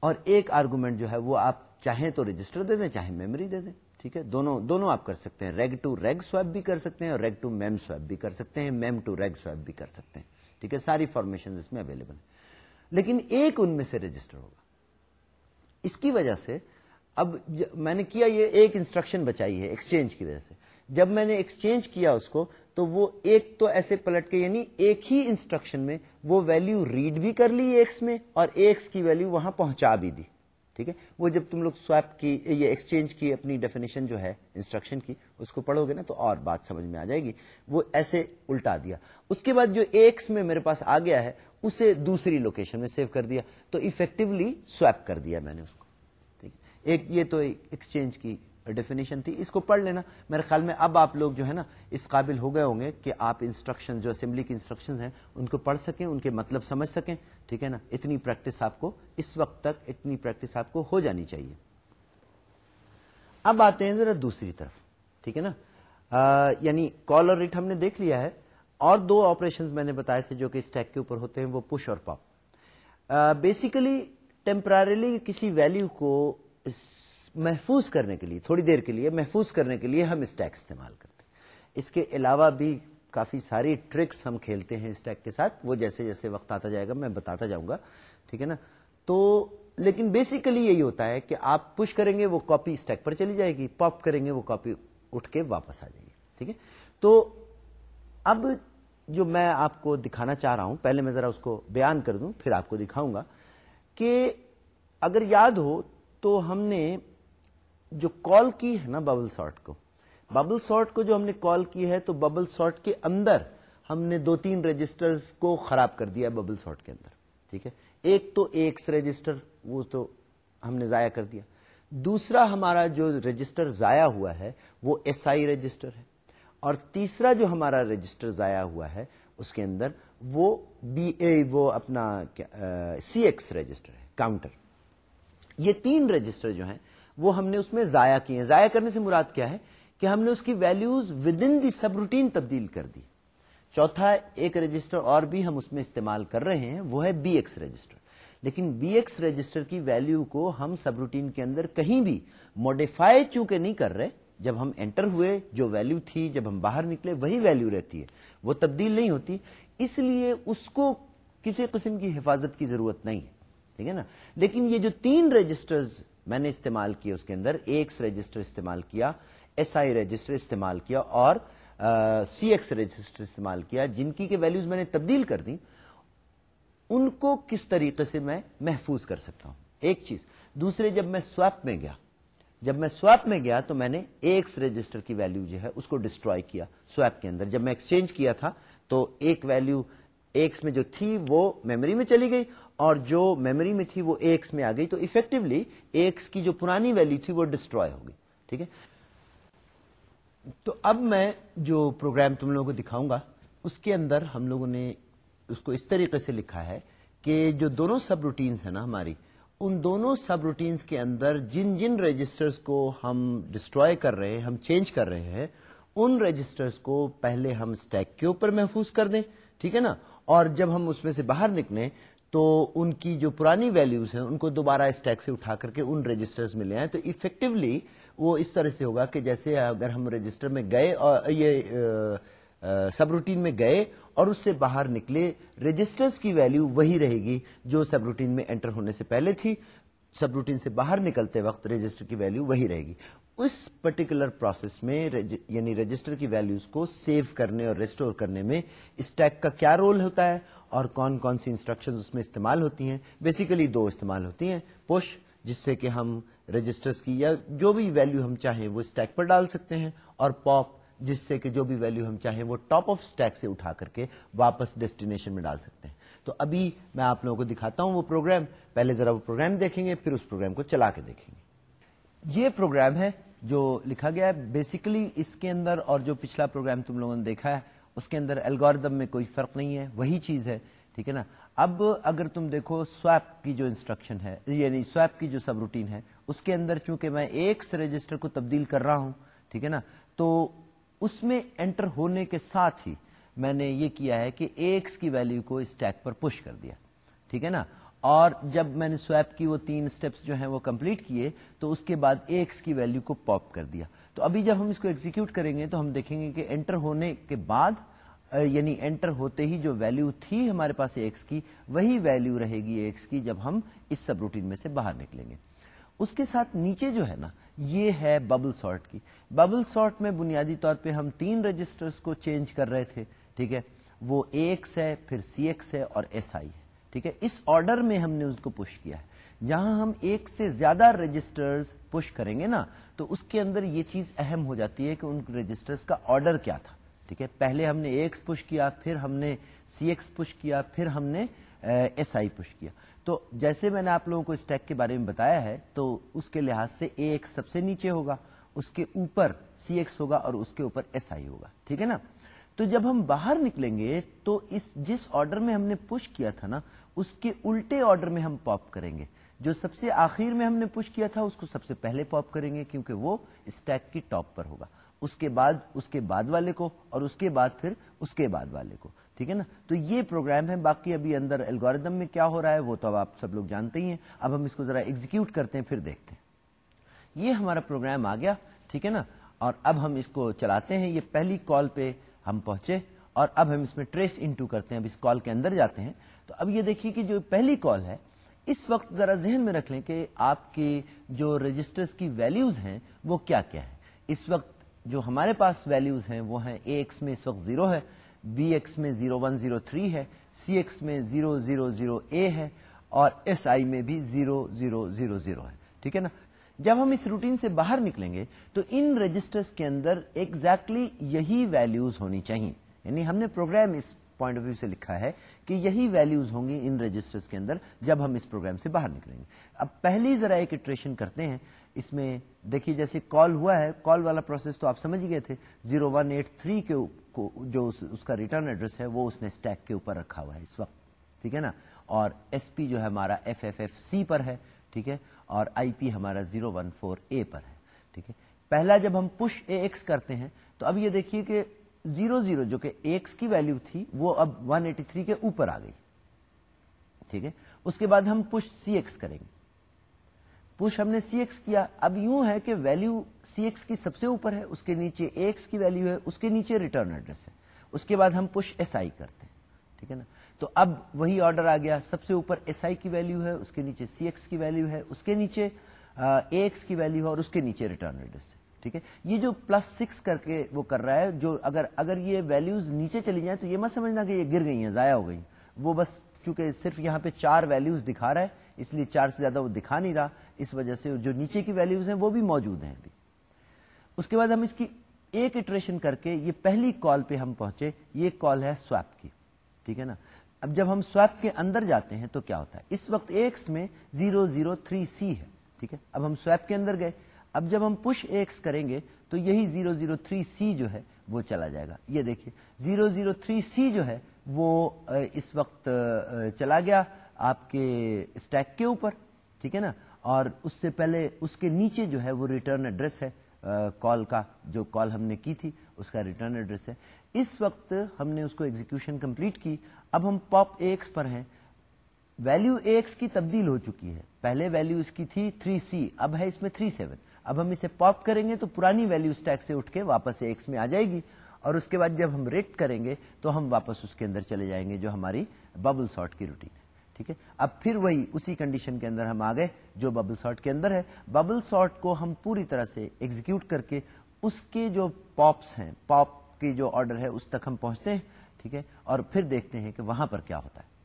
اور ایک آرگومنٹ جو ہے وہ آپ چاہیں تو رجسٹر دے دیں چاہے میموری دے دیں، ٹھیک ہے؟ دونوں دونوں آپ کر سکتے ہیں۔ ریگ ٹو ریگ سویپ بھی کر سکتے ہیں اور ریگ ٹو میم سویپ بھی کر سکتے ہیں میم ٹو ریگ سویپ بھی کر سکتے ہیں۔ ٹھیک ہے؟ ساری فارمیشن اس میں اویلیبل ہے لیکن ایک ان میں سے رجسٹر ہوگا۔ اس کی وجہ سے اب میں نے کیا یہ ایک انسٹرکشن بچائی ہے ایکسچینج کی وجہ سے۔ جب میں نے ایکسچینج کیا اس کو، تو وہ ایک تو ایسے پلٹ کے یعنی ایک ہی انسٹرکشن میں وہ ویلو ریڈ بھی کر لی ایکس میں اور ایکس کی ویلو وہاں پہنچا بھی دی، ٹھیک ہے؟ وہ جب تم لوگ سواپ کی، یہ ایکسچینج کی اپنی ڈیفینیشن جو ہے انسٹرکشن کی، اس کو پڑھو گے نا تو اور بات سمجھ میں آ جائے گی۔ وہ ایسے الٹا دیا۔ اس کے بعد جو ایکس میں میرے پاس آ گیا ہے، اسے دوسری لوکیشن میں سیو کر دیا۔ تو افیکٹولی سواپ کر دیا میں نے اس کو، ٹھیک ایک یہ تو ایکسچینج کی ڈیفینیشن تھی، اس کو پڑھ لینا۔ میرے خیال میں اب آپ لوگ جو ہے نا، اس قابل ہو گئے ہوں گے کہ آپ انسٹرکشن جو اسمبلی کی انسٹرکشن ہیں، ان کو پڑھ سکیں، ان کے مطلب سمجھ سکیں۔ ٹھیک ہے نا؟ اتنی پریکٹس آپ کو اس وقت تک، اتنی پریکٹس آپ کو ہو جانی چاہیے۔ اب آتے ہیں ذرا دوسری طرف۔ ٹھیک ہے نا؟ یعنی کال اور ریٹ ہم نے دیکھ لیا ہے۔ اور دو آپریشن میں نے بتایا تھے جو کہ اسٹیک کے اوپر ہوتے ہیں، وہ پش اور پاپ بیسیکلی ٹیمپرریلی کسی ویلو کو محفوظ کرنے کے لیے، تھوڑی دیر کے لیے محفوظ کرنے کے لیے ہم اسٹیک استعمال کرتے ہیں۔ اس کے علاوہ بھی کافی ساری ٹرکس ہم کھیلتے ہیں اسٹیک کے ساتھ۔ وہ جیسے جیسے وقت آتا جائے گا میں بتاتا جاؤں گا، ٹھیک ہے نا؟ تو لیکن بیسیکلی یہی ہوتا ہے کہ آپ پش کریں گے، وہ کاپی اسٹیک پر چلی جائے گی پاپ کریں گے، وہ کاپی اٹھ کے واپس آ جائے گی، ٹھیک ہے؟ تو اب جو میں آپ کو دکھانا چاہ رہا ہوں، پہلے میں ذرا اس کو بیان کر دوں، پھر آپ کو دکھاؤں گا کہ اگر یاد ہو تو ہم نے جو کال کی ہے نا ببل سارٹ کو۔ ببل سارٹ کو جو ہم نے کال کی ہے تو ببل سارٹ کے اندر ہم نے دو تین رجسٹر کو خراب کر دیا ببل سارٹ کے اندر۔ ٹھیک ہے؟ ایک تو ایکس رجسٹر وہ تو ہم نے ضائع کر دیا۔ دوسرا ہمارا جو رجسٹر ضائع ہوا ہے، وہ ایس آئی رجسٹر ہے۔ اور تیسرا جو ہمارا رجسٹر ضائع ہوا ہے، اس کے اندر وہ بی اے وہ اپنا سی ایکس رجسٹر ہے کاؤنٹر یہ تین رجسٹر جو ہیں وہ ہم نے اس میں ضائع کیے ضائع کرنے سے مراد کیا ہے کہ ہم نے اس کی values within the subroutine تبدیل کر دی۔ چوتھا ایک رجسٹر اور بھی ہم اس میں استعمال کر رہے ہیں، وہ ہے بی ایکس رجسٹر لیکن بی ایکس رجسٹر کی ویلو کو ہم سب روٹین کے اندر کہیں بھی موڈیفائی چونکہ نہیں کر رہے، جب ہم انٹر ہوئے، جو ویلو تھی، جب ہم باہر نکلے، وہی ویلو رہتی ہے۔ وہ تبدیل نہیں ہوتی، اس لیے اس کو کسی قسم کی حفاظت کی ضرورت نہیں ہے۔ ٹھیک ہے نا؟ لیکن یہ جو تین رجسٹرز میں نے استعمال کیا اس کے اندر، ایکس رجسٹر استعمال کیا، ایس آئی رجسٹر استعمال کیا اور سی ایکس رجسٹر استعمال کیا، جن کی کہ ویلوز میں نے تبدیل کر دی ان کو کس طریقے سے میں محفوظ کر سکتا ہوں؟ ایک چیز۔ دوسرے، جب میں سواپ میں گیا، جب میں سواپ میں گیا تو میں نے ایکس رجسٹر کی ویلو جو ہے اس کو ڈسٹروائے کیا سواپ کے اندر۔ جب میں ایکسچینج کیا تھا تو ایک ویلو ایکس میں جو تھی وہ میموری میں چلی گئی اور جو میموری میں تھی وہ ایکس میں آ گئی، تو افیکٹولی ایکس کی جو پرانی ویلو تھی وہ ڈسٹروائے ہوگی ٹھیک ہے؟ تو اب میں جو پروگرام تم لوگوں کو دکھاؤں گا، اس کے اندر ہم لوگوں نے اس کو اس طریقے سے لکھا ہے کہ جو دونوں سب روٹینز ہیں نا ہماری، ان دونوں سب روٹینز کے اندر جن جن رجسٹرز کو ہم ڈسٹروائے کر رہے ہیں، ہم چینج کر رہے ہیں، ان رجسٹرز کو پہلے ہم اسٹیک کے اوپر محفوظ کر دیں، ٹھیک ہے نا؟ اور جب ہم اس میں سے باہر نکلیں تو ان کی جو پرانی ویلیوز ہیں، ان کو دوبارہ اسٹیک سے اٹھا کر کے ان رجسٹرز میں لے آئیں۔ تو افیکٹولی وہ اس طرح سے ہوگا کہ جیسے اگر ہم رجسٹر میں گئے، اور یہ سب روٹین میں گئے اور اس سے باہر نکلے رجسٹرز کی ویلیو وہی رہے گی جو سب روٹین میں انٹر ہونے سے پہلے تھی۔ سب روٹین سے باہر نکلتے وقت رجسٹر کی ویلیو وہی رہے گی۔ اس پرٹیکولر پروسیس میں یعنی رجسٹر کی ویلیوز کو سیو کرنے اور ریسٹور کرنے میں اسٹیک کا کیا رول ہوتا ہے اور کون کون سی انسٹرکشن اس میں استعمال ہوتی ہیں۔ بیسیکلی دو استعمال ہوتی ہیں۔ پش جس سے کہ ہم رجسٹرز کی یا جو بھی ویلیو ہم چاہیں وہ اسٹیک پر ڈال سکتے ہیں اور پاپ جس سے کہ جو بھی ویلیو ہم چاہیں وہ ٹاپ آف اسٹیک سے اٹھا کر کے واپس ڈیسٹینیشن میں ڈال سکتے ہیں۔ تو ابھی میں آپ لوگوں کو دکھاتا ہوں وہ پروگرام۔ پہلے ذرا وہ پروگرام دیکھیں گے، پھر اس پروگرام کو چلا کے دیکھیں گے۔ یہ پروگرام ہے جو لکھا گیا ہے۔ بیسیکلی اس کے اندر اور جو پچھلا پروگرام تم لوگوں نے دیکھا ہے، اس کے اندر الگوردم میں کوئی فرق نہیں ہے، وہی چیز ہے، ٹھیک ہے نا؟ اب اگر تم دیکھو سواپ کی جو انسٹرکشن ہے یعنی سواپ کی جو سب روٹین ہے، اس کے اندر چونکہ میں ایک رجسٹر کو تبدیل کر رہا ہوں، ٹھیک ہے نا؟ تو اس میں انٹر ہونے کے ساتھ ہی میں نے یہ کیا ہے کہ ایکس کی ویلو کو اسٹیک پر پش کر دیا، ٹھیک ہے نا؟ اور جب میں نے سویپ کی وہ تین سٹیپس جو ہیں وہ کمپلیٹ کیے، تو اس کے بعد ایکس کی ویلو کو پاپ کر دیا۔ تو ابھی جب ہم اس کو ایگزیکیوٹ کریں گے، تو ہم دیکھیں گے کہ انٹر ہونے کے بعد یعنی انٹر ہوتے ہی جو ویلو تھی ہمارے پاس ایکس کی، وہی ویلو رہے گی ایکس کی جب ہم اس سب روٹین میں سے باہر نکلیں گے۔ اس کے ساتھ نیچے جو ہے نا، یہ ہے ببل سارٹ کی۔ ببل سارٹ میں بنیادی طور پہ ہم تین رجسٹرز کو چینج کر رہے تھے۔ ٹھیک ہے؟ وہ ایکس ہے، پھر سی ایکس ہے اور ایس آئی ہے۔ ٹھیک ہے؟ اس آرڈر میں ہم نے اس کو پش کیا ہے۔ جہاں ہم ایک سے زیادہ رجسٹرز پش کریں گے نا، تو اس کے اندر یہ چیز اہم ہو جاتی ہے کہ ان رجسٹرز کا آرڈر کیا تھا۔ ٹھیک ہے؟ پہلے ہم نے ایکس پش کیا، پھر ہم نے سی ایکس پش کیا، پھر ہم نے ایس آئی پش کیا۔ تو جیسے میں نے آپ لوگوں کو اسٹیک کے بارے میں بتایا ہے، تو اس کے لحاظ سے اے ایکس سب سے نیچے ہوگا، اس کے اوپر سی ایکس ہوگا اور اس کے اوپر ایس آئی ہوگا۔ ٹھیک ہے نا؟ تو جب ہم باہر نکلیں گے تو اس جس آرڈر میں ہم نے پش کیا تھا نا، اس کے الٹے آرڈر میں ہم پاپ کریں گے۔ جو سب سے آخر میں ہم نے پش کیا تھا، اس کو سب سے پہلے پاپ کریں گے کیونکہ وہ اسٹیک کی ٹاپ پر ہوگا۔ اس کے بعد، اس کے بعد والے کو اور اس کے بعد پھر اس کے بعد والے کو۔ ٹھیک ہے نا؟ تو یہ پروگرام ہے۔ باقی ابھی اندر الگوریدم میں کیا ہو رہا ہے، وہ تو اب آپ سب لوگ جانتے ہی ہیں۔ اب ہم اس کو ذرا ایگزیکیوٹ کرتے ہیں، پھر دیکھتے ہیں۔ یہ ہمارا پروگرام آ گیا۔ ٹھیک ہے نا؟ اور اب ہم اس کو چلاتے ہیں۔ یہ پہلی کال پہ ہم پہنچے اور اب ہم اس میں ٹریس انٹو کرتے ہیں، اب اس کال کے اندر جاتے ہیں۔ تو اب یہ دیکھیے کہ جو پہلی کال ہے، اس وقت ذرا ذہن میں رکھ لیں کہ آپ کی جو رجسٹرز کی ویلیوز ہیں، وہ کیا کیا ہے اس وقت جو ہمارے پاس ویلیوز ہیں، وہ ہیں اے ایکس میں اس وقت زیرو ہے بی ایکس میں زیرو ون زیرو تھری ہے سی ایکس میں زیرو زیرو زیرو اے ہے اور ایس آئی میں بھی زیرو زیرو زیرو زیرو ہے۔ ٹھیک ہے نا؟ جب ہم اس روٹین سے باہر نکلیں گے تو ان رجسٹرز کے اندر ایگزیکٹلی exactly یہی ویلیوز ہونی چاہیے۔ یعنی ہم نے پروگرام اس پوائنٹ آف ویو سے لکھا ہے کہ یہی ویلیوز ہوں گی ان رجسٹرز کے اندر جب ہم اس پروگرام سے باہر نکلیں گے۔ اب پہلی ذرا ایک اٹریشن کرتے ہیں۔ اس میں دیکھیے جیسے کال ہوا ہے کال والا پروسیس تو آپ سمجھ گئے تھے۔ زیرو ون ایٹ تھری کے جو اس کا ریٹرن ایڈریس ہے، وہ اس نے اسٹیک کے اوپر رکھا ہوا ہے اس وقت۔ ٹھیک ہے نا؟ اور ایس پی جو ہے ہمارا ایف ایف ایف سی پر ہے۔ ٹھیک ہے؟ اور آئی پی ہمارا زیرو ون فور اے پر ہے، ٹھیک ہے؟ پہلا جب ہم پش اے ایکس کرتے ہیں، تو اب یہ دیکھیے کہ زیرو زیرو جو کہ ایکس کی ویلو تھی، وہ اب ون ایٹی تھری کے اوپر آ گئی، ٹھیک ہے؟ اس کے بعد ہم پش سی ایکس کریں گے۔ پش ہم نے سی ایکس کیا، اب یوں ہے کہ ویلو سی ایکس کی سب سے اوپر ہے، اس کے نیچے ایکس کی ویلو ہے، اس کے نیچے ریٹرن ایڈریس ہے۔ اس کے بعد ہم پش ایس آئی کرتے ہیں۔ ٹھیک ہے نا؟ تو اب وہی آرڈر آ گیا۔ سب سے اوپر ایس آئی کی ویلو ہے، اس کے نیچے سی ایکس کی ویلو ہے، اس کے نیچے ایکس کی ویلو ہے اور اس کے نیچے ریٹرن ایڈریس ہے ٹھیک ہے؟ یہ جو پلس سکس کر کے وہ کر رہا ہے، جو اگر اگر یہ ویلوز نیچے چلی جائیں تو یہ مت سمجھنا کہ یہ گر گئی ہیں، ضائع ہو گئی وہ بس چونکہ صرف یہاں پہ چار ویلوز دکھا رہا ہے، اس لیے چار سے زیادہ وہ دکھا نہیں رہا۔ اس وجہ سے جو نیچے کی ویلوز ہیں وہ بھی موجود ہیں ابھی۔ اس کے بعد ہم اس کی ایک اٹریشن کر کے یہ پہلی کال پہ ہم پہنچے۔ یہ کال ہے سواپ کی۔ ٹھیک ہے نا؟ اب جب ہم سواپ کے اندر جاتے ہیں تو کیا ہوتا ہے؟ اس وقت ایکس میں زیرو زیرو تھری سی ہے، ٹھیک ہے؟ اب ہم سواپ کے اندر گئے۔ اب جب ہم پش ایکس کریں گے تو یہی زیرو زیرو تھری سی جو ہے وہ چلا جائے گا۔ یہ دیکھیے، زیرو زیرو تھری سی جو ہے وہ اس وقت چلا گیا آپ کے اسٹیک کے اوپر، ٹھیک ہے نا؟ اور اس سے پہلے اس کے نیچے جو ہے وہ ریٹرن ایڈریس ہے کال کا، جو کال ہم نے کی تھی، اس کا ریٹرن ایڈریس ہے۔ اس وقت ہم نے اس کو ایگزیکشن کمپلیٹ کی۔ اب ہم پاپ ایکس پر ہیں۔ ویلو ایکس کی تبدیل ہو چکی ہے۔ پہلے ویلو اس کی تھی تھری سی اب ہے اس میں تھری سیون اب ہم اسے پاپ کریں گے تو پرانی ویلو اسٹیک سے اٹھ کے واپس ایکس میں آ جائے گی۔ اور اس کے بعد جب ہم ریٹ کریں گے تو ہم واپس اس کے اندر چلے جائیں گے جو ہماری ببل سارٹ کی روٹین ہے۔ ٹھیک ہے؟ اب پھر وہی اسی کنڈیشن کے اندر ہم آ گئے جو ببل سارٹ کے اندر ہے۔ ببل سارٹ کو ہم پوری طرح سے ایگزیکیوٹ کر کے اس کے جو پاپس ہیں پاپ کی جو آرڈر ہے اس تک ہم پہنچتے ہیں، ٹھیک ہے؟ اور پھر دیکھتے ہیں کہ وہاں پر کیا ہوتا ہے۔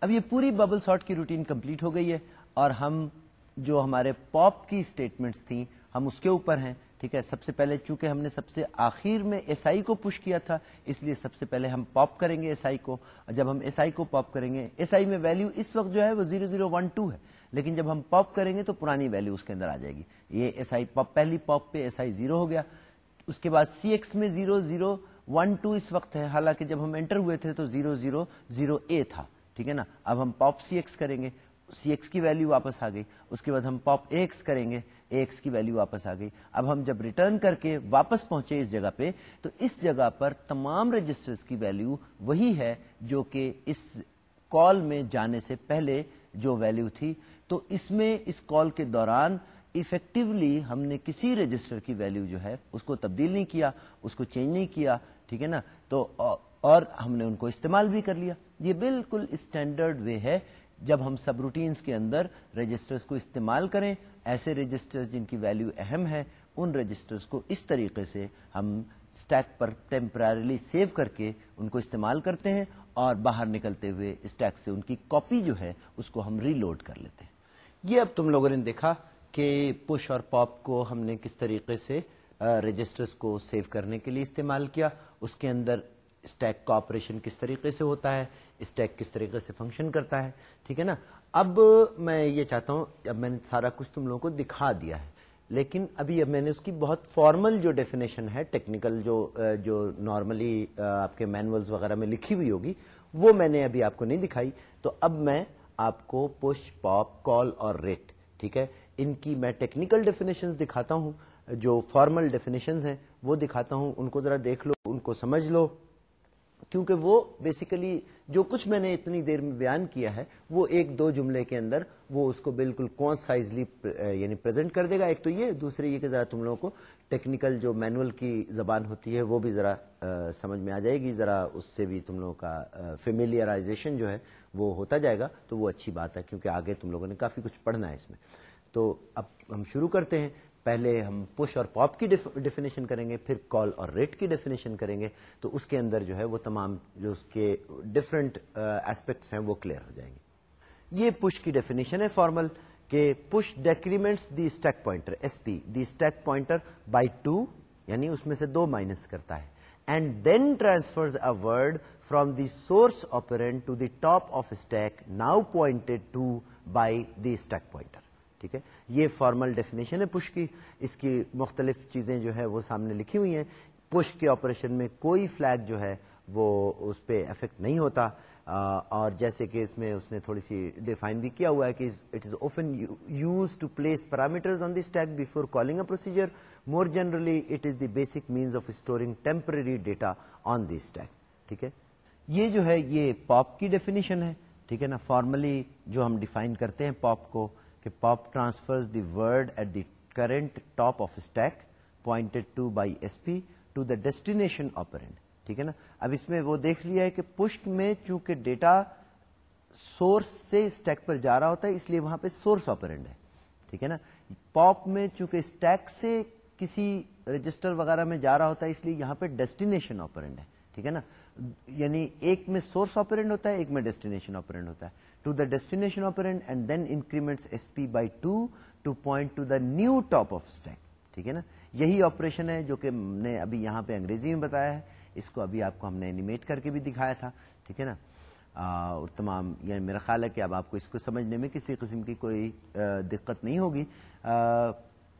اب یہ پوری ببل سارٹ کی روٹین کمپلیٹ ہو گئی ہے اور ہم جو ہمارے پاپ کی اسٹیٹمنٹس تھیں، ہم اس کے اوپر ہیں، ٹھیک ہے؟ سب سے پہلے چونکہ ہم نے سب سے آخر میں ایس آئی کو پش کیا تھا، اس لیے سب سے پہلے ہم پاپ کریں گے ایس آئی کو۔ جب ہم ایس آئی کو پاپ کریں گے ایس آئی میں ویلو اس وقت جو ہے وہ زیرو زیرو ون ٹو ہے۔ لیکن جب ہم پاپ کریں گے تو پرانی ویلو اس کے اندر آ جائے گی۔ یہ ایس آئی پاپ، پہلی پاپ پہ ایس آئی زیرو ہو گیا۔ اس کے بعد سی ایکس میں زیرو زیرو ون ٹو اس وقت ہے۔ حالانکہ جب ہم انٹر ہوئے تھے تو زیرو زیرو زیرو اے تھا۔ ٹھیک ہے نا؟ اب ہم پاپ سی ایکس کریں گے۔ سی ایکس کی ویلو واپس آ گئی۔ اس کے بعد ہم پاپ ایکس کریں گے۔ ایکس کی ویلو واپس آ گئی۔ اب ہم جب ریٹرن کر کے واپس پہنچے اس جگہ پہ، تو اس جگہ پر تمام رجسٹر کی ویلو وہی ہے جو کہ اس کال میں جانے سے پہلے جو ویلو تھی۔ تو اس میں اس کال کے دوران افیکٹولی ہم نے کسی رجسٹر کی ویلو جو ہے اس کو تبدیل نہیں کیا، اس کو چینج نہیں کیا، ٹھیک ہے نا؟ تو اور ہم نے ان کو استعمال بھی کر لیا۔ یہ بالکل اسٹینڈرڈ وے ہے۔ جب ہم سب روٹینز کے اندر رجسٹرز کو استعمال کریں، ایسے رجسٹر جن کی ویلو اہم ہے، ان رجسٹرز کو اس طریقے سے ہم اسٹیک پر ٹیمپرریلی سیو کر کے ان کو استعمال کرتے ہیں اور باہر نکلتے ہوئے اسٹیک سے ان کی کاپی جو ہے، اس کو ہم ریلوڈ کر لیتے ہیں۔ یہ اب تم لوگوں نے دیکھا کہ پش اور پاپ کو ہم نے کس طریقے سے رجسٹرز کو سیو کرنے کے لیے استعمال کیا، اس کے اندر اسٹیک کا آپریشن کس طریقے سے ہوتا ہے اسٹیک کس طریقے سے فنکشن کرتا ہے، ٹھیک ہے نا؟ اب میں یہ چاہتا ہوں، اب میں نے سارا کچھ تم لوگوں کو دکھا دیا ہے، لیکن ابھی اب میں نے اس کی بہت فارمل جو ڈیفینیشن ہے ٹیکنیکل جو جو نارملی آپ کے مینولز وغیرہ میں لکھی ہوئی ہوگی، وہ میں نے ابھی آپ کو نہیں دکھائی۔ تو اب میں آپ کو پش پاپ کال اور ریٹ ٹھیک ہے؟ ان کی میں ٹیکنیکل ڈیفینیشن دکھاتا ہوں، جو فارمل ڈیفینیشن ہیں، وہ دکھاتا ہوں، ان کو ذرا دیکھ لو، ان کو سمجھ لو۔ کیونکہ وہ بیسیکلی جو کچھ میں نے اتنی دیر میں بیان کیا ہے، وہ ایک دو جملے کے اندر وہ اس کو بالکل کون سائزلی یعنی پریزنٹ کر دے گا۔ ایک تو یہ، دوسرے یہ کہ ذرا تم لوگوں کو ٹیکنیکل جو مینول کی زبان ہوتی ہے، وہ بھی ذرا سمجھ میں آ جائے گی۔ ذرا اس سے بھی تم لوگوں کا فیملیئرائزیشن جو ہے وہ ہوتا جائے گا تو وہ اچھی بات ہے، کیونکہ آگے تم لوگوں نے کافی کچھ پڑھنا ہے اس میں۔ تو اب ہم شروع کرتے ہیں۔ پہلے ہم پش اور پاپ کی ڈیفینیشن کریں گے، پھر کال اور ریٹ کی ڈیفینیشن کریں گے۔ تو اس کے اندر جو ہے وہ تمام جو اس کے ڈفرنٹ ایسپیکٹس ہیں وہ کلیئر ہو جائیں گے۔ یہ پش کی ڈیفینیشن ہے فارمل کہ push decrements the stack pointer S P the stack pointer by two یعنی اس میں سے دو مائنس کرتا ہے۔ And then transfer a word from the source operand to the top of stack now pointed to by the stack pointer ٹھیک ہے؟ یہ فارمل ڈیفینیشن ہے پش کی۔ اس کی مختلف چیزیں جو ہے وہ سامنے لکھی ہوئی ہیں۔ پش کے آپریشن میں کوئی فلیگ جو ہے وہ اس پہ افیکٹ نہیں ہوتا۔ اور جیسے کہ اس میں اس نے تھوڑی سی ڈیفائن بھی کیا ہوا ہے کہ it is often used to place parameter on the stack before calling a procedure more generally it is the basic means of storing temporary data on the stack ٹھیک ہے؟ یہ جو ہے، یہ پاپ کی ڈیفینیشن ہے، ٹھیک ہے نا؟ فارملی جو ہم ڈیفائن کرتے ہیں پاپ کو، کہ pop transfer the word at the current top of stack pointed to by S P to the destination operand ٹھیک ہے نا؟ اب اس میں وہ دیکھ لیا ہے کہ پشٹ میں چونکہ ڈیٹا سورس سے اسٹیک پر جا رہا ہوتا ہے، اس لیے وہاں پہ سورس آپرینٹ ہے۔ ٹھیک ہے نا؟ پاپ میں چونکہ اسٹیک سے کسی رجسٹر وغیرہ میں جا رہا ہوتا ہے، اس لیے یہاں پہ ڈیسٹینیشن آپرینٹ ہے۔ ٹھیک ہے نا؟ یعنی ایک میں سورس آپرینٹ ہوتا ہے، ایک میں ڈیسٹینیشن آپرینٹ ہوتا ہے۔ To the destination operand and then increment S P by two to point to the new top of stack ٹھیک ہے نا؟ یہی آپریشن ہے جو کہ نے ابھی یہاں پہ انگریزی میں بتایا ہے۔ اس کو ابھی آپ کو ہم نے اینیمیٹ کر کے بھی دکھایا تھا۔ ٹھیک ہے نا؟ اور تمام یعنی میرا خیال ہے کہ اب آپ کو اس کو سمجھنے میں کسی قسم کی کوئی دقت نہیں ہوگی۔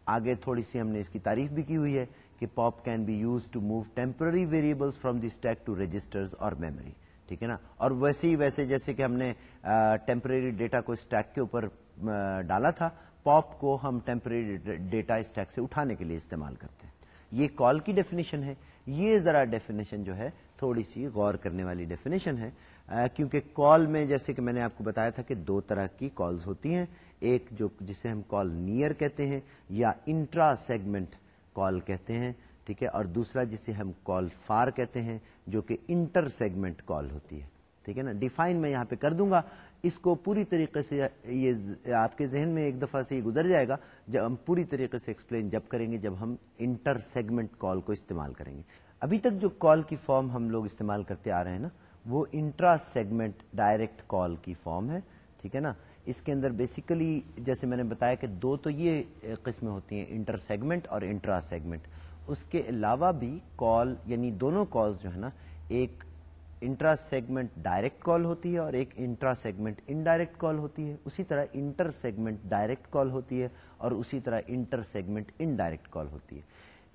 آگے تھوڑی سی ہم نے اس کی تعریف بھی کی ہوئی ہے۔ کہ pop can be used to move temporary variable from the stack to registers اور میموری ٹھیک ہے نا؟ اور ویسے ہی ویسے جیسے کہ ہم نے ٹیمپرری ڈیٹا کو اسٹیک کے اوپر ڈالا تھا پاپ کو ہم ٹیمپرری ڈیٹا اسٹیک سے اٹھانے کے لیے استعمال کرتے ہیں۔ یہ کال کی ڈیفینیشن ہے۔ یہ ذرا ڈیفینیشن جو ہے، تھوڑی سی غور کرنے والی ڈیفینیشن ہے۔ کیونکہ کال میں جیسے کہ میں نے آپ کو بتایا تھا کہ دو طرح کی کالز ہوتی ہیں۔ ایک جو جسے ہم کال نیئر کہتے ہیں یا انٹرا سیگمنٹ کال کہتے ہیں، ٹھیک ہے؟ اور دوسرا جسے ہم کال فار کہتے ہیں، جو کہ انٹر سیگمنٹ کال ہوتی ہے، ٹھیک ہے نا؟ ڈیفائن میں یہاں پہ کر دوں گا۔ اس کو پوری طریقے سے یہ آپ کے ذہن میں ایک دفعہ سے یہ گزر جائے گا۔ جب ہم پوری طریقے سے ایکسپلین جب کریں گے، جب ہم انٹر سیگمنٹ کال کو استعمال کریں گے۔ ابھی تک جو کال کی فارم ہم لوگ استعمال کرتے آ رہے ہیں نا، وہ انٹرا سیگمنٹ ڈائریکٹ کال کی فارم ہے، ٹھیک ہے نا؟ اس کے اندر بیسیکلی جیسے میں نے بتایا کہ دو تو یہ قسمیں ہوتی ہیں انٹر سیگمنٹ اور انٹرا سیگمنٹ اس کے علاوہ بھی کال یعنی دونوں کالز جو ہے نا، ایک انٹرا سیگمنٹ ڈائریکٹ کال ہوتی ہے اور ایک انٹرا سیگمنٹ انڈائریکٹ کال ہوتی ہے. اسی طرح انٹر سیگمنٹ ڈائریکٹ کال ہوتی ہے اور اسی طرح انٹر سیگمنٹ انڈائریکٹ کال ہوتی ہے.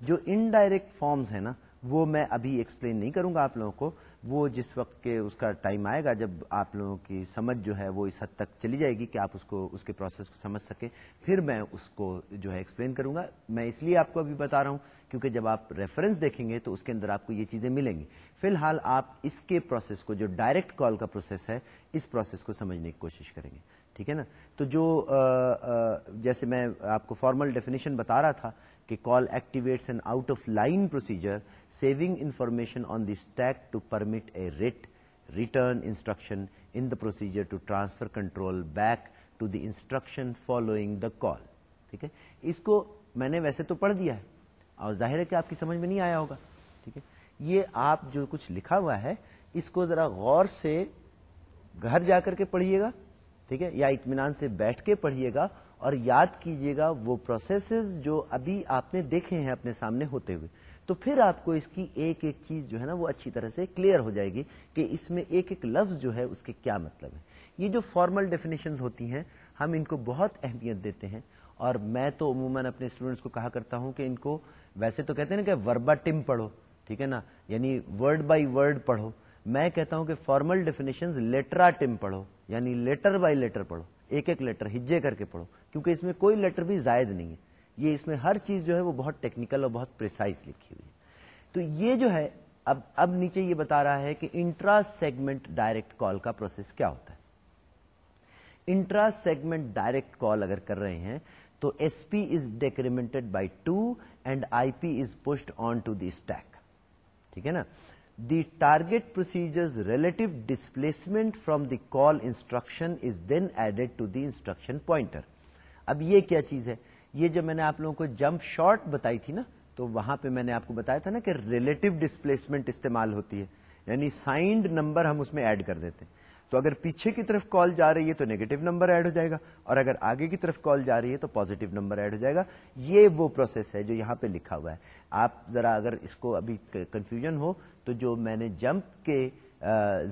جو انڈائریکٹ فارمز ہیں نا وہ میں ابھی ایکسپلین نہیں کروں گا آپ لوگوں کو، وہ جس وقت کے اس کا ٹائم آئے گا جب آپ لوگوں کی سمجھ جو ہے وہ اس حد تک چلی جائے گی کہ آپ اس کو، اس کے پروسیس کو سمجھ سکیں۔ پھر میں اس کو جو ہے ایکسپلین کروں گا۔ میں اس لیے آپ کو ابھی بتا رہا ہوں کیونکہ جب آپ ریفرنس دیکھیں گے تو اس کے اندر آپ کو یہ چیزیں ملیں گی۔ فی الحال آپ اس کے پروسیس کو، جو ڈائریکٹ کال کا پروسیس ہے، اس پروسیس کو سمجھنے کی کوشش کریں گے۔ ٹھیک ہے نا؟ تو جو جیسے میں آپ کو فارمل ڈیفینیشن بتا رہا تھا کہ call activates an out of line procedure saving information on the stack to permit a ret return instruction in the procedure to transfer control back to the instruction following the call ٹھیک ہے؟ اس کو میں نے ویسے تو پڑھ دیا ہے، اور ظاہر ہے کہ آپ کی سمجھ میں نہیں آیا ہوگا۔ ٹھیک ہے؟ یہ آپ جو کچھ لکھا ہوا ہے، اس کو ذرا غور سے گھر جا کر کے پڑھیے گا۔ ٹھیک ہے؟ یا اطمینان سے بیٹھ کے پڑھیے گا۔ اور یاد کیجیے گا وہ پروسیسز جو ابھی آپ نے دیکھے ہیں اپنے سامنے ہوتے ہوئے۔ تو پھر آپ کو اس کی ایک ایک چیز جو ہے نا وہ اچھی طرح سے کلیئر ہو جائے گی کہ اس میں ایک ایک لفظ جو ہے اس کے کیا مطلب ہے۔ یہ جو فارمل ڈیفینیشن ہوتی ہیں، ہم ان کو بہت اہمیت دیتے ہیں۔ اور میں تو عموماً اپنے اسٹوڈینٹس کو کہا کرتا ہوں کہ ان کو ویسے تو کہتے ہیں نا کہ وربا ٹم پڑھو، ٹھیک ہے نا؟ یعنی ورڈ بائی ورڈ پڑھو۔ میں کہتا ہوں کہ فارمل ڈیفینیشن لیٹرا ٹم پڑھو یعنی لیٹر بائی لیٹر پڑھو۔ ایک ایک لیٹر ہجے کر کے پڑھو، کیونکہ اس میں کوئی لیٹر بھی زائد نہیں ہے۔ یہ اس میں ہر چیز جو ہے وہ بہت ٹیکنیکل اور بہت پریسائز لکھی ہوئی ہے۔ تو یہ جو ہے، اب اب نیچے یہ بتا رہا ہے کہ انٹرا سیگمنٹ ڈائریکٹ کال کا پروسیس کیا ہوتا ہے۔ انٹرا سیگمنٹ ڈائریکٹ کال اگر کر رہے ہیں، تو S P is decremented by two and I P is pushed on to the stack ٹھیک ہے نا؟ The target procedure relative displacement from the call instruction is then added to the instruction pointer. اب یہ کیا چیز ہے؟ یہ جو میں نے آپ لوگوں کو جمپ شارٹ بتائی تھی نا، تو وہاں پہ میں نے آپ کو بتایا تھا نا کہ ریلیٹو ڈسپلیسمنٹ استعمال ہوتی ہے یعنی سائنڈ نمبر ہم اس میں ایڈ کر دیتے ہیں۔ تو اگر پیچھے کی طرف کال جا رہی ہے تو نیگیٹو نمبر ایڈ ہو جائے گا، اور اگر آگے کی طرف کال جا رہی ہے تو پوزیٹو نمبر ایڈ ہو جائے گا۔ یہ وہ پروسیس ہے جو یہاں پہ لکھا ہوا ہے۔ آپ ذرا اگر اس کو ابھی کنفیوژن ہو تو جو میں نے جمپ کے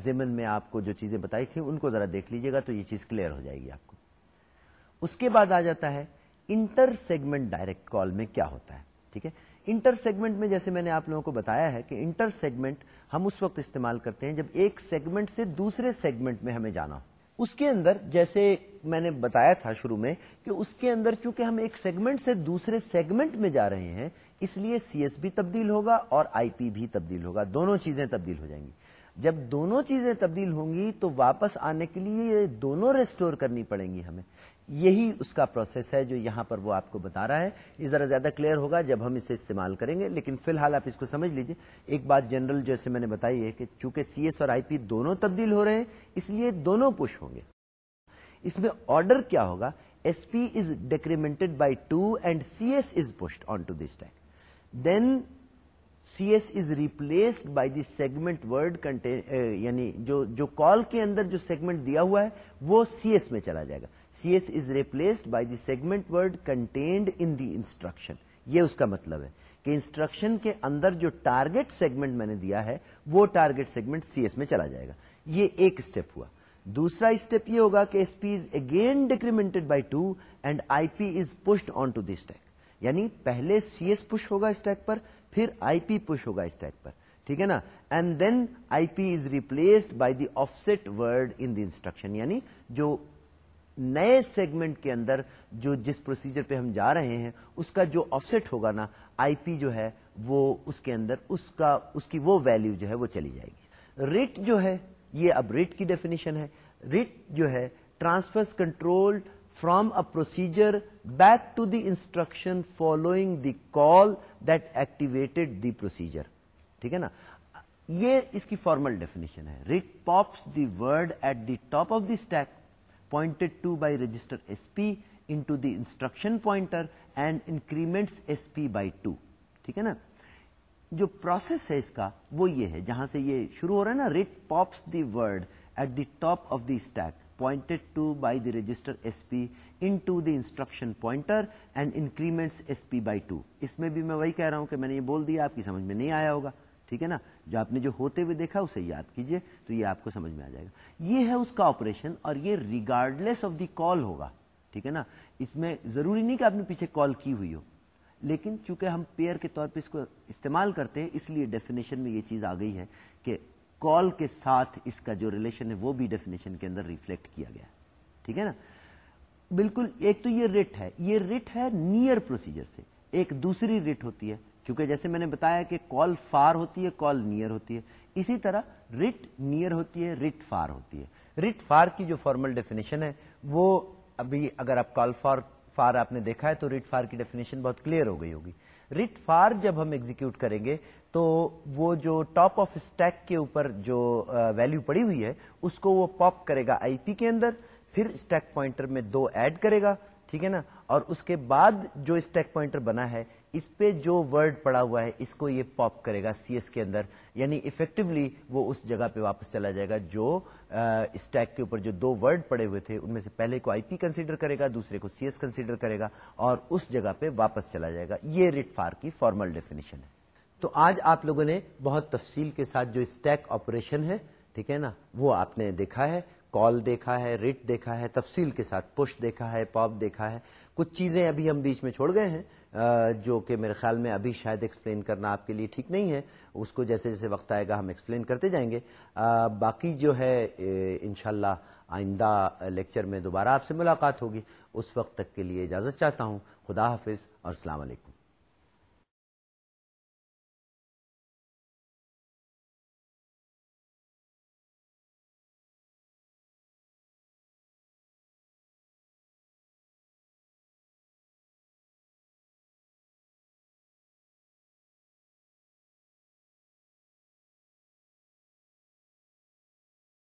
زمن میں آپ کو جو چیزیں بتائی تھی ان کو ذرا دیکھ لیجیے گا تو یہ چیز کلیئر ہو جائے گی آپ کو۔ اس کے بعد آ جاتا ہے انٹر سیگمنٹ ڈائریکٹ کال میں کیا ہوتا ہے، ٹھیک ہے؟ انٹر سیگمنٹ میں جیسے میں نے آپ لوگوں کو بتایا ہے کہ انٹر سیگمنٹ ہم اس وقت استعمال کرتے ہیں جب ایک سیگمنٹ سے دوسرے سیگمنٹ میں ہمیں جانا ہو۔ اس کے اندر جیسے میں نے بتایا تھا شروع میں کہ اس کے اندر چونکہ ہم ایک سیگمنٹ سے دوسرے سیگمنٹ میں جا رہے ہیں، اس لیے سی ایس بھی تبدیل ہوگا اور آئی پی بھی تبدیل ہوگا۔ دونوں چیزیں تبدیل ہو جائیں گی۔ جب دونوں چیزیں تبدیل ہوں گی تو واپس آنے کے لیے دونوں ریسٹور کرنی پڑیں گی ہمیں۔ یہی اس کا پروسیس ہے جو یہاں پر وہ آپ کو بتا رہا ہے۔ یہ ذرا زیادہ کلیئر ہوگا جب ہم اسے استعمال کریں گے، لیکن فی الحال آپ اس کو سمجھ لیجیے۔ ایک بات جنرل جیسے میں نے بتائی ہے کہ چونکہ سی ایس اور آئی پی دونوں تبدیل ہو رہے ہیں، اس لیے دونوں پش ہوں گے۔ اس میں آرڈر کیا ہوگا؟ S P is decremented by two and C S is pushed on to this stack then C S is replaced by the segment word یعنی جو جو کال کے اندر جو سیگمنٹ دیا ہوا ہے، وہ سی ایس میں چلا جائے گا۔ C S is replaced by the segment word contained in the instruction یہ اس کا مطلب ہے کہ انسٹرکشن کے اندر جو ٹارگیٹ سیگمنٹ میں نے دیا ہے، وہ ٹارگیٹ سیگمنٹ سی ایس میں چلا جائے گا۔ یہ ایک اسٹیپ ہوا۔ دوسرا اسٹیپ یہ ہوگا کہ S P is again decremented by two and I P is pushed on to the stack یعنی پہلے سی ایس پش ہوگا اسٹیک پر، پھر آئی پی پش ہوگا اسٹیک پر۔ ٹھیک ہے نا؟ And then I P is replaced by the offset word in the instruction یعنی جو نئے سیگمنٹ کے اندر جو جس پروسیجر پہ ہم جا رہے ہیں، اس کا جو آف سیٹ ہوگا نا آئی پی جو ہے، وہ اس کے اندر، اس کا، اس کی وہ ویلو جو ہے، وہ چلی جائے گی۔ ریٹ جو ہے، یہ اب ریٹ کی ڈیفینیشن ہے۔ ریٹ جو ہے transfer control from a procedure back to the instruction following the call that activated the procedure ٹھیک ہے نا؟ یہ اس کی فارمل ڈیفینیشن ہے۔ Ret pops the word at the top of the stack. Pointed to by register SP into the instruction pointer and increments SP by 2 ٹھیک ہے نا؟ جو پروسیس ہے اس کا وہ یہ ہے، جہاں سے یہ شروع ہو رہا ہے نا ret pops the word at the top of the stack pointed to by the register S P into the instruction pointer and increments S P by two اس میں بھی میں وہی کہہ رہا ہوں کہ میں نے یہ بول دیا، آپ کی سمجھ میں نہیں آیا ہوگا۔ ٹھیک ہے نا؟ جو آپ نے جو ہوتے ہوئے دیکھا اسے یاد کیجیے، تو یہ آپ کو سمجھ میں آ جائے گا۔ یہ ہے اس کا آپریشن اور یہ ریگارڈلیس آف دی کال ہوگا۔ ٹھیک ہے نا؟ اس میں ضروری نہیں کہ آپ نے پیچھے کال کی ہوئی ہو۔ لیکن چونکہ ہم پیئر کے طور پہ اس کو استعمال کرتے ہیں، اس لیے ڈیفینیشن میں یہ چیز آ گئی ہے کہ کال کے ساتھ اس کا جو ریلیشن ہے، وہ بھی ڈیفینیشن کے اندر ریفلیکٹ کیا گیا۔ ٹھیک ہے نا؟ بالکل، ایک تو یہ ریٹ ہے۔ یہ ریٹ ہے نیئر پروسیجر سے۔ ایک دوسری ریٹ ہوتی ہے۔ کیونکہ جیسے میں نے بتایا کہ کال فار ہوتی ہے کال نیئر ہوتی ہے۔ اسی طرح ریٹ نیئر ہوتی ہے ریٹ فار ہوتی ہے۔ ریٹ فار کی جو فارمل ڈیفینیشن ہے، وہ ابھی اگر آپ کال فار فار آپ نے دیکھا ہے تو ریٹ فار کی ڈیفینیشن بہت کلیئر ہو گئی ہوگی۔ ریٹ فار جب ہم ایگزیکیوٹ کریں گے تو وہ جو ٹاپ آف اسٹیک کے اوپر جو ویلو پڑی ہوئی ہے، اس کو وہ پاپ کرے گا آئی پی کے اندر، پھر اسٹیک پوائنٹر میں دو ایڈ کرے گا، ٹھیک ہے نا؟ اور اس کے بعد جو اسٹیک پوائنٹر بنا ہے اس پہ جو ورڈ پڑا ہوا ہے، اس کو یہ پاپ کرے گا سی ایس کے اندر۔ یعنی افیکٹولی وہ اس جگہ پہ واپس چلا جائے گا جو اسٹیک کے اوپر جو دو ورڈ پڑے ہوئے تھے، ان میں سے پہلے کو آئی پی کنسیڈر کرے گا، دوسرے کو سی ایس کنسیڈر کرے گا اور اس جگہ پہ واپس چلا جائے گا۔ یہ ریٹ فار کی فارمل ڈیفینیشن ہے۔ تو آج آپ لوگوں نے بہت تفصیل کے ساتھ جو اسٹیک آپریشن ہے، ٹھیک ہے نا، وہ آپ نے دیکھا ہے کال دیکھا ہے، ریٹ دیکھا ہے، تفصیل کے ساتھ پش دیکھا ہے پاپ دیکھا ہے۔ کچھ چیزیں ابھی ہم بیچ میں چھوڑ گئے ہیں جو کہ میرے خیال میں ابھی شاید ایکسپلین کرنا آپ کے لیے ٹھیک نہیں ہے، اس کو جیسے جیسے وقت آئے گا ہم ایکسپلین کرتے جائیں گے۔ باقی جو ہے انشاءاللہ آئندہ لیکچر میں دوبارہ آپ سے ملاقات ہوگی۔ اس وقت تک کے لیے اجازت چاہتا ہوں۔ خدا حافظ اور السلام علیکم۔